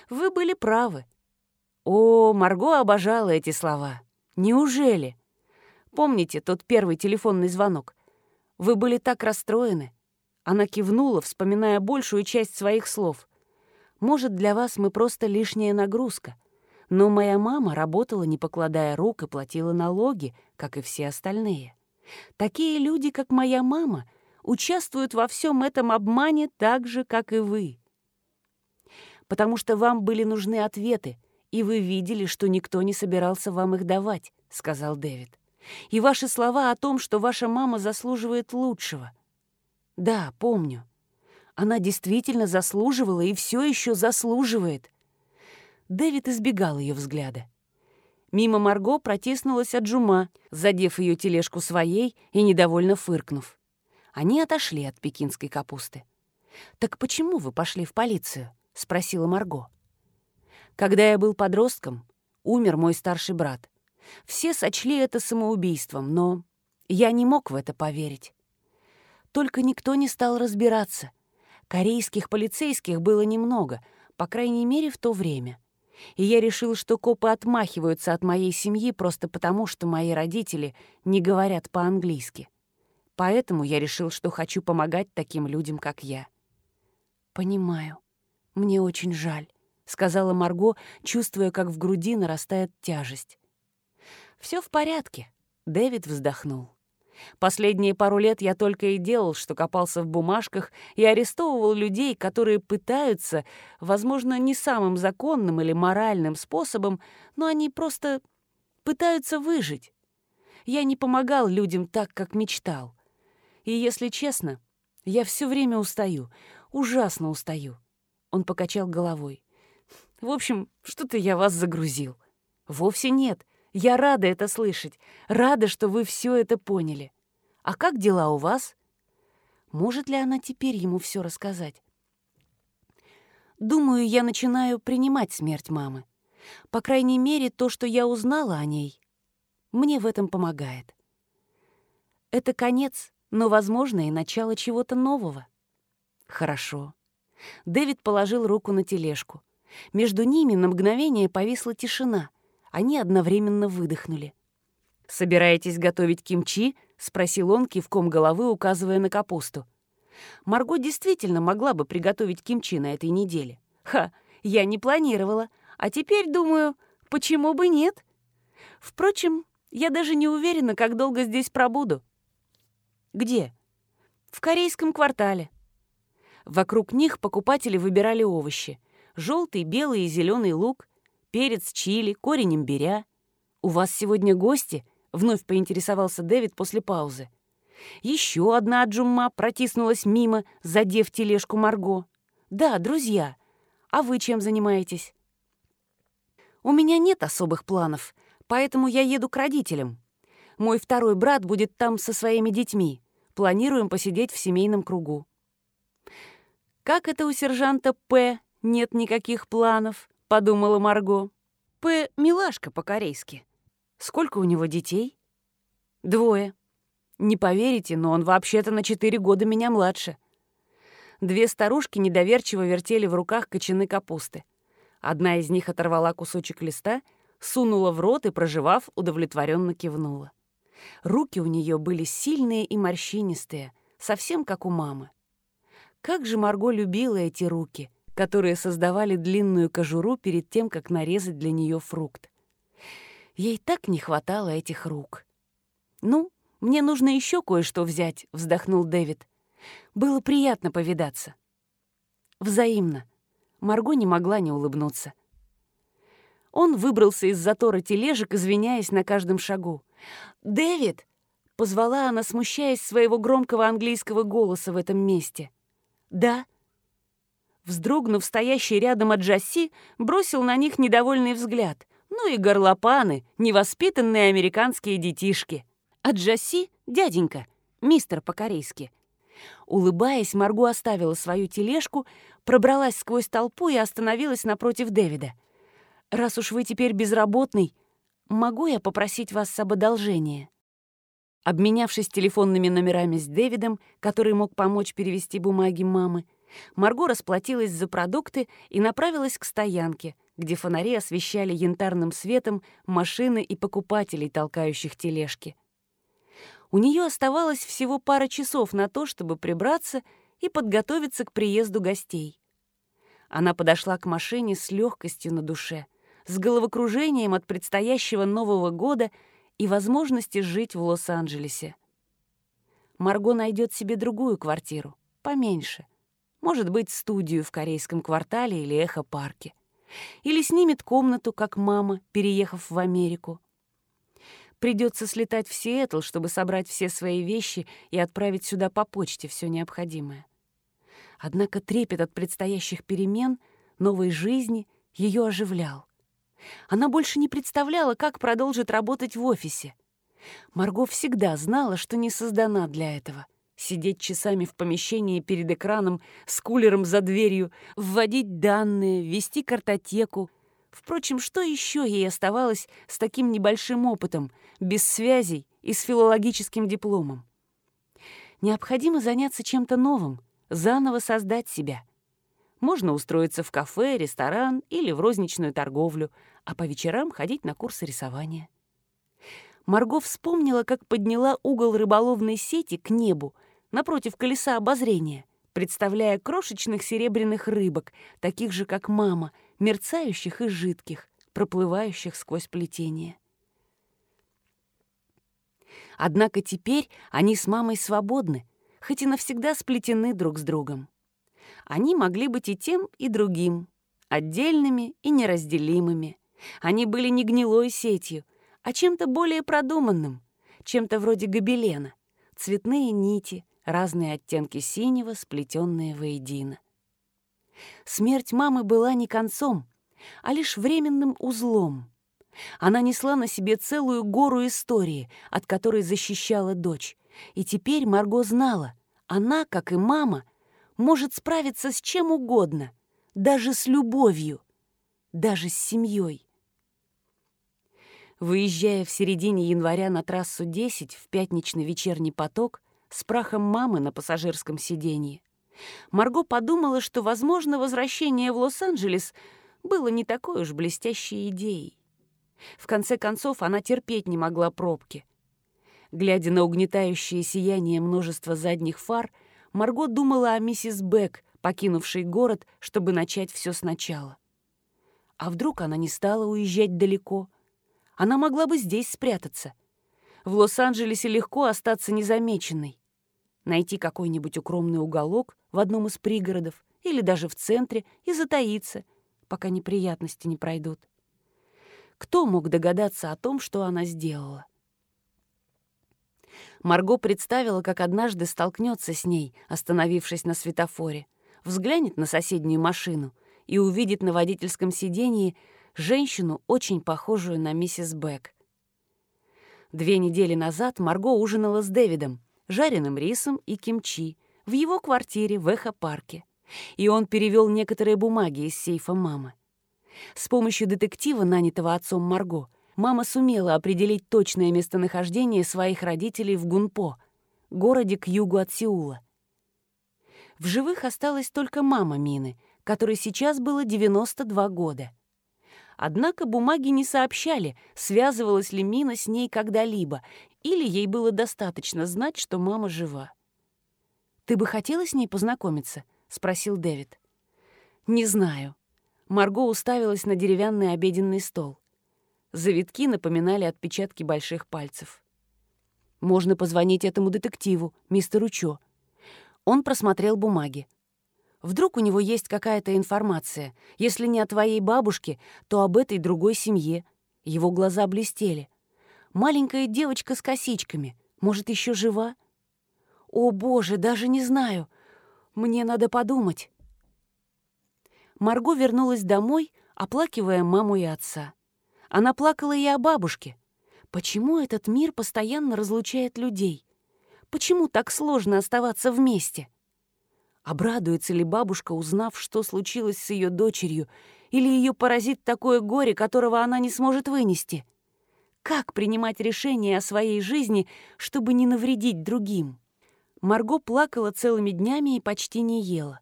«Вы были правы». О, Марго обожала эти слова. Неужели? Помните тот первый телефонный звонок? Вы были так расстроены. Она кивнула, вспоминая большую часть своих слов. Может, для вас мы просто лишняя нагрузка. Но моя мама работала, не покладая рук, и платила налоги, как и все остальные. Такие люди, как моя мама, участвуют во всем этом обмане так же, как и вы. Потому что вам были нужны ответы, и вы видели, что никто не собирался вам их давать, — сказал Дэвид и ваши слова о том, что ваша мама заслуживает лучшего. Да, помню. Она действительно заслуживала и все еще заслуживает. Дэвид избегал ее взгляда. Мимо Марго протиснулась Аджума, задев ее тележку своей и недовольно фыркнув. Они отошли от пекинской капусты. «Так почему вы пошли в полицию?» — спросила Марго. «Когда я был подростком, умер мой старший брат. Все сочли это самоубийством, но я не мог в это поверить. Только никто не стал разбираться. Корейских полицейских было немного, по крайней мере, в то время. И я решил, что копы отмахиваются от моей семьи просто потому, что мои родители не говорят по-английски. Поэтому я решил, что хочу помогать таким людям, как я. «Понимаю. Мне очень жаль», — сказала Марго, чувствуя, как в груди нарастает тяжесть. Все в порядке», — Дэвид вздохнул. Последние пару лет я только и делал, что копался в бумажках и арестовывал людей, которые пытаются, возможно, не самым законным или моральным способом, но они просто пытаются выжить. Я не помогал людям так, как мечтал. И, если честно, я все время устаю, ужасно устаю. Он покачал головой. В общем, что-то я вас загрузил. Вовсе нет. Я рада это слышать. Рада, что вы все это поняли. А как дела у вас? Может ли она теперь ему все рассказать? Думаю, я начинаю принимать смерть мамы. По крайней мере, то, что я узнала о ней, мне в этом помогает. Это конец, но, возможно, и начало чего-то нового. Хорошо. Дэвид положил руку на тележку. Между ними на мгновение повисла тишина. Они одновременно выдохнули. «Собираетесь готовить кимчи?» — спросил он кивком головы, указывая на капусту. Марго действительно могла бы приготовить кимчи на этой неделе. Ха, я не планировала. А теперь думаю, почему бы нет? Впрочем, я даже не уверена, как долго здесь пробуду. Где? В корейском квартале. Вокруг них покупатели выбирали овощи. Желтый, белый и зеленый лук, перец, чили, корень имбиря. «У вас сегодня гости?» — вновь поинтересовался Дэвид после паузы. Еще одна джумма протиснулась мимо, задев тележку Марго. «Да, друзья. А вы чем занимаетесь?» «У меня нет особых планов поэтому я еду к родителям. Мой второй брат будет там со своими детьми. Планируем посидеть в семейном кругу. «Как это у сержанта П нет никаких планов?» — подумала Марго. «П — милашка по-корейски. Сколько у него детей?» «Двое. Не поверите, но он вообще-то на четыре года меня младше». Две старушки недоверчиво вертели в руках кочаны капусты. Одна из них оторвала кусочек листа — сунула в рот и, проживав, удовлетворенно кивнула. Руки у нее были сильные и морщинистые, совсем как у мамы. Как же Марго любила эти руки, которые создавали длинную кожуру перед тем, как нарезать для нее фрукт. Ей так не хватало этих рук. «Ну, мне нужно еще кое-что взять», — вздохнул Дэвид. «Было приятно повидаться». Взаимно. Марго не могла не улыбнуться. Он выбрался из затора тележек, извиняясь на каждом шагу. «Дэвид!» — позвала она, смущаясь своего громкого английского голоса в этом месте. «Да?» Вздрогнув, стоящий рядом от Джасси, бросил на них недовольный взгляд. Ну и горлопаны, невоспитанные американские детишки. А Джасси — дяденька, мистер по-корейски. Улыбаясь, Марго оставила свою тележку, пробралась сквозь толпу и остановилась напротив Дэвида — раз уж вы теперь безработный, могу я попросить вас об одолжении?» Обменявшись телефонными номерами с Дэвидом, который мог помочь перевести бумаги мамы, Марго расплатилась за продукты и направилась к стоянке, где фонари освещали янтарным светом машины и покупателей, толкающих тележки. У нее оставалось всего пара часов на то, чтобы прибраться и подготовиться к приезду гостей. Она подошла к машине с легкостью на душе — с головокружением от предстоящего Нового года и возможности жить в Лос-Анджелесе. Марго найдет себе другую квартиру, поменьше. Может быть, студию в корейском квартале или эхо-парке. Или снимет комнату, как мама, переехав в Америку. Придется слетать в Сиэтл, чтобы собрать все свои вещи и отправить сюда по почте все необходимое. Однако трепет от предстоящих перемен, новой жизни ее оживлял. Она больше не представляла, как продолжит работать в офисе. Марго всегда знала, что не создана для этого. Сидеть часами в помещении перед экраном с кулером за дверью, вводить данные, вести картотеку. Впрочем, что еще ей оставалось с таким небольшим опытом, без связей и с филологическим дипломом? Необходимо заняться чем-то новым, заново создать себя. Можно устроиться в кафе, ресторан или в розничную торговлю, а по вечерам ходить на курсы рисования. Марго вспомнила, как подняла угол рыболовной сети к небу напротив колеса обозрения, представляя крошечных серебряных рыбок, таких же, как мама, мерцающих и жидких, проплывающих сквозь плетение. Однако теперь они с мамой свободны, хоть и навсегда сплетены друг с другом. Они могли быть и тем, и другим, отдельными и неразделимыми, они были не гнилой сетью, а чем-то более продуманным, чем-то вроде гобелена. Цветные нити, разные оттенки синего, сплетенные воедино. Смерть мамы была не концом, а лишь временным узлом. Она несла на себе целую гору истории, от которой защищала дочь. И теперь Марго знала, она, как и мама, может справиться с чем угодно, даже с любовью, даже с семьей. Выезжая в середине января на трассу 10 в пятничный вечерний поток с прахом мамы на пассажирском сиденье, Марго подумала, что, возможно, возвращение в Лос-Анджелес было не такой уж блестящей идеей. В конце концов, она терпеть не могла пробки. Глядя на угнетающее сияние множества задних фар, Марго думала о миссис Бек, покинувшей город, чтобы начать все сначала. А вдруг она не стала уезжать далеко? Она могла бы здесь спрятаться. В Лос-Анджелесе легко остаться незамеченной. Найти какой-нибудь укромный уголок в одном из пригородов или даже в центре и затаиться, пока неприятности не пройдут. Кто мог догадаться о том, что она сделала? Марго представила, как однажды столкнется с ней, остановившись на светофоре, взглянет на соседнюю машину и увидит на водительском сидении женщину, очень похожую на миссис Бек. Две недели назад Марго ужинала с Дэвидом, жареным рисом и кимчи в его квартире в Эхо-парке, и он перевел некоторые бумаги из сейфа мамы. С помощью детектива, нанятого отцом Марго, мама сумела определить точное местонахождение своих родителей в Гунпо, городе к югу от Сеула. В живых осталась только мама Мины, которой сейчас было 92 года. Однако бумаги не сообщали, связывалась ли Мина с ней когда-либо, или ей было достаточно знать, что мама жива. «Ты бы хотела с ней познакомиться?» — спросил Дэвид. «Не знаю». Марго уставилась на деревянный обеденный стол. Завитки напоминали отпечатки больших пальцев. «Можно позвонить этому детективу, мистеру Чо». Он просмотрел бумаги. Вдруг у него есть какая-то информация. Если не о твоей бабушке, то об этой другой семье. Его глаза блестели. Маленькая девочка с косичками. Может, еще жива? О, боже, даже не знаю. Мне надо подумать. Марго вернулась домой, оплакивая маму и отца. Она плакала и о бабушке. Почему этот мир постоянно разлучает людей? Почему так сложно оставаться вместе? Обрадуется ли бабушка, узнав, что случилось с ее дочерью, или ее поразит такое горе, которого она не сможет вынести? Как принимать решения о своей жизни, чтобы не навредить другим? Марго плакала целыми днями и почти не ела.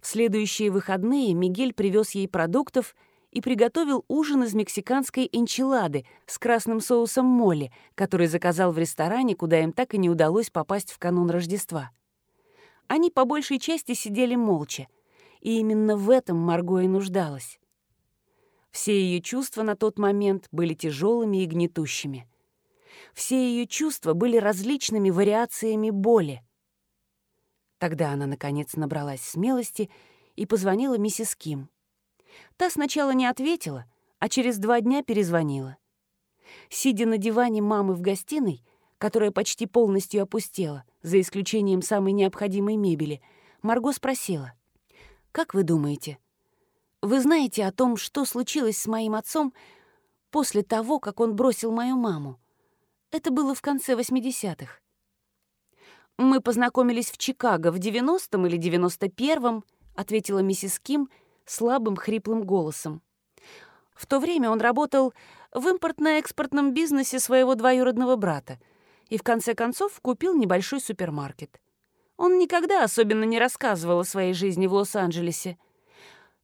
В следующие выходные Мигель привез ей продуктов и приготовил ужин из мексиканской энчилады с красным соусом моли, который заказал в ресторане, куда им так и не удалось попасть в канун Рождества. Они по большей части сидели молча, и именно в этом Марго и нуждалась. Все ее чувства на тот момент были тяжелыми и гнетущими. Все ее чувства были различными вариациями боли. Тогда она, наконец, набралась смелости и позвонила миссис Ким. Та сначала не ответила, а через два дня перезвонила. Сидя на диване мамы в гостиной, которая почти полностью опустела, за исключением самой необходимой мебели, Марго спросила. «Как вы думаете, вы знаете о том, что случилось с моим отцом после того, как он бросил мою маму? Это было в конце 80-х. Мы познакомились в Чикаго в 90-м или 91-м, ответила миссис Ким — слабым хриплым голосом. В то время он работал в импортно-экспортном бизнесе своего двоюродного брата и в конце концов купил небольшой супермаркет. Он никогда особенно не рассказывал о своей жизни в Лос-Анджелесе.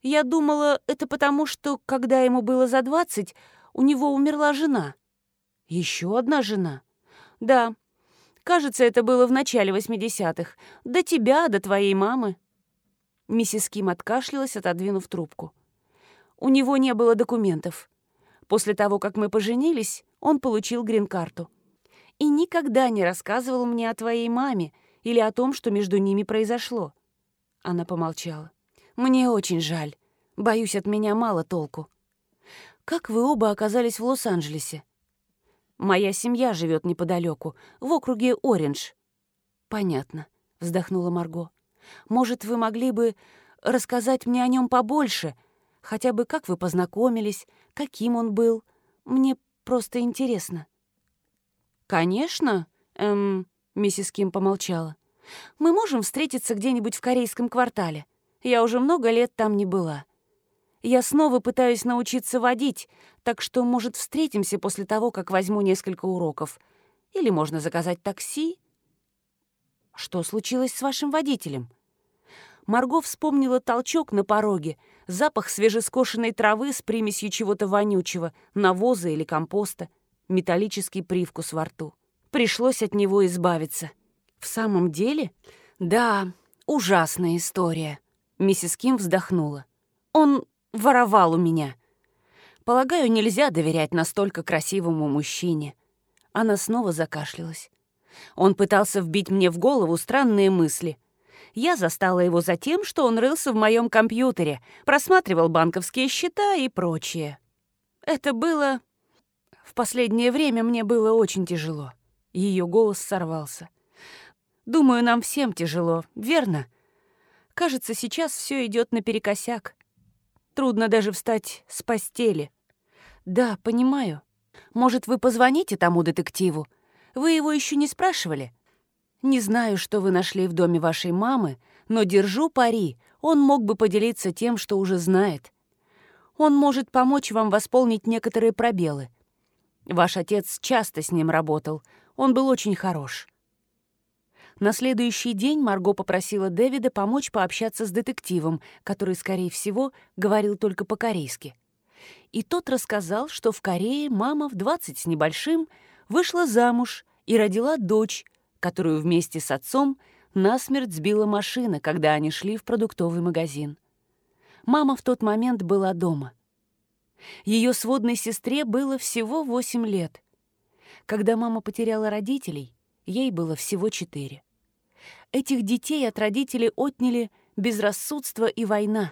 Я думала, это потому, что, когда ему было за двадцать, у него умерла жена. Еще одна жена? Да. Кажется, это было в начале восьмидесятых. До тебя, до твоей мамы. Миссис Ким откашлялась, отодвинув трубку. «У него не было документов. После того, как мы поженились, он получил грин-карту. И никогда не рассказывал мне о твоей маме или о том, что между ними произошло». Она помолчала. «Мне очень жаль. Боюсь, от меня мало толку. Как вы оба оказались в Лос-Анджелесе?» «Моя семья живет неподалеку, в округе Ориндж». «Понятно», — вздохнула Марго. Может, вы могли бы рассказать мне о нем побольше? Хотя бы как вы познакомились, каким он был? Мне просто интересно». «Конечно», эм, миссис Ким помолчала. «Мы можем встретиться где-нибудь в корейском квартале. Я уже много лет там не была. Я снова пытаюсь научиться водить, так что, может, встретимся после того, как возьму несколько уроков. Или можно заказать такси. Что случилось с вашим водителем? Марго вспомнила толчок на пороге, запах свежескошенной травы с примесью чего-то вонючего, навоза или компоста, металлический привкус во рту. Пришлось от него избавиться. В самом деле? Да, ужасная история. Миссис Ким вздохнула. Он воровал у меня. Полагаю, нельзя доверять настолько красивому мужчине. Она снова закашлялась. Он пытался вбить мне в голову странные мысли. Я застала его за тем, что он рылся в моем компьютере, просматривал банковские счета и прочее. Это было... В последнее время мне было очень тяжело. Ее голос сорвался. «Думаю, нам всем тяжело, верно? Кажется, сейчас все идет наперекосяк. Трудно даже встать с постели. Да, понимаю. Может, вы позвоните тому детективу? Вы его еще не спрашивали? Не знаю, что вы нашли в доме вашей мамы, но держу пари, он мог бы поделиться тем, что уже знает. Он может помочь вам восполнить некоторые пробелы. Ваш отец часто с ним работал, он был очень хорош. На следующий день Марго попросила Дэвида помочь пообщаться с детективом, который, скорее всего, говорил только по-корейски. И тот рассказал, что в Корее мама в 20 с небольшим вышла замуж и родила дочь, которую вместе с отцом насмерть сбила машина, когда они шли в продуктовый магазин. Мама в тот момент была дома. Ее сводной сестре было всего 8 лет. Когда мама потеряла родителей, ей было всего 4. Этих детей от родителей отняли безрассудство и война.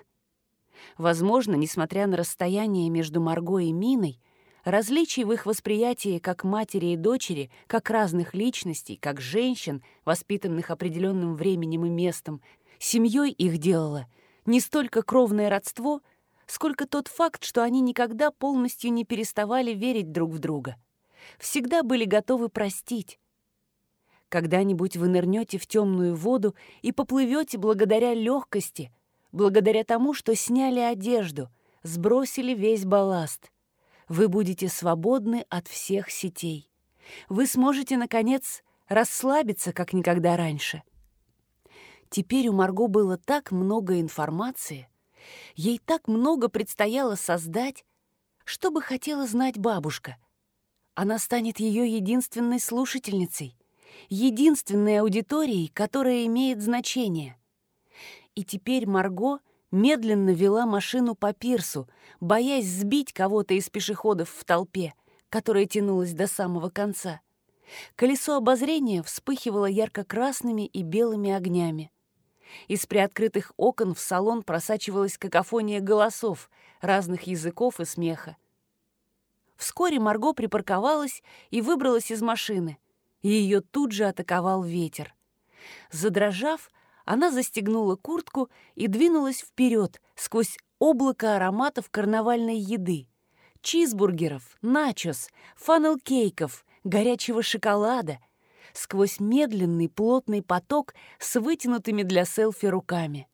Возможно, несмотря на расстояние между Марго и Миной, различий в их восприятии как матери и дочери, как разных личностей, как женщин, воспитанных определенным временем и местом, семьей их делало не столько кровное родство, сколько тот факт, что они никогда полностью не переставали верить друг в друга. Всегда были готовы простить, когда-нибудь вы нырнете в темную воду и поплывете благодаря легкости, благодаря тому, что сняли одежду, сбросили весь балласт. Вы будете свободны от всех сетей. Вы сможете, наконец, расслабиться, как никогда раньше. Теперь у Марго было так много информации, ей так много предстояло создать, что бы хотела знать бабушка. Она станет ее единственной слушательницей единственной аудиторией, которая имеет значение. И теперь Марго медленно вела машину по пирсу, боясь сбить кого-то из пешеходов в толпе, которая тянулась до самого конца. Колесо обозрения вспыхивало ярко-красными и белыми огнями. Из приоткрытых окон в салон просачивалась какофония голосов, разных языков и смеха. Вскоре Марго припарковалась и выбралась из машины — ее тут же атаковал ветер. Задрожав, она застегнула куртку и двинулась вперед сквозь облако ароматов карнавальной еды. Чизбургеров, начос, фанелкейков, горячего шоколада, сквозь медленный плотный поток с вытянутыми для селфи руками.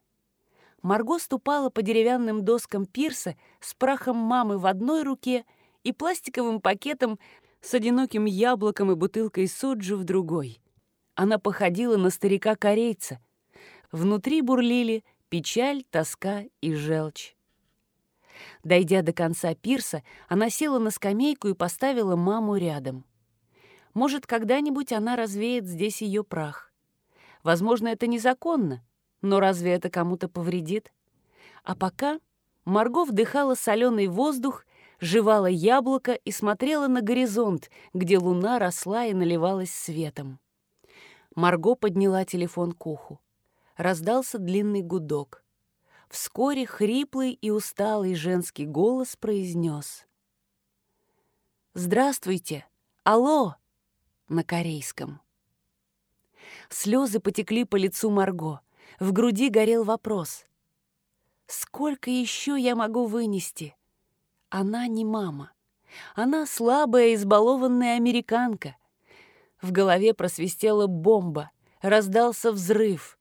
Марго ступала по деревянным доскам пирса с прахом мамы в одной руке и пластиковым пакетом с одиноким яблоком и бутылкой соджу в другой. Она походила на старика-корейца. Внутри бурлили печаль, тоска и желчь. Дойдя до конца пирса, она села на скамейку и поставила маму рядом. Может, когда-нибудь она развеет здесь ее прах. Возможно, это незаконно, но разве это кому-то повредит? А пока Марго вдыхала соленый воздух жевала яблоко и смотрела на горизонт, где луна росла и наливалась светом. Марго подняла телефон к уху. Раздался длинный гудок. Вскоре хриплый и усталый женский голос произнес. «Здравствуйте! Алло!» на корейском. Слезы потекли по лицу Марго. В груди горел вопрос. «Сколько еще я могу вынести?» Она не мама. Она слабая, избалованная американка. В голове просвистела бомба, раздался взрыв.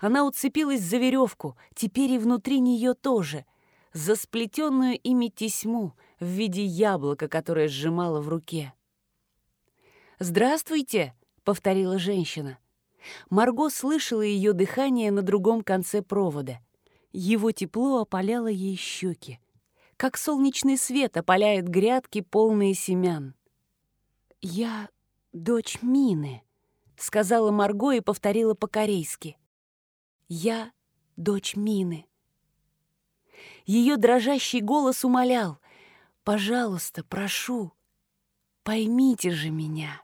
Она уцепилась за веревку, теперь и внутри нее тоже, за сплетенную ими тесьму в виде яблока, которое сжимала в руке. «Здравствуйте!» — повторила женщина. Марго слышала ее дыхание на другом конце провода. Его тепло опаляло ей щеки, как солнечный свет опаляет грядки, полные семян. «Я дочь Мины», — сказала Марго и повторила по-корейски. «Я дочь Мины». Ее дрожащий голос умолял. «Пожалуйста, прошу, поймите же меня».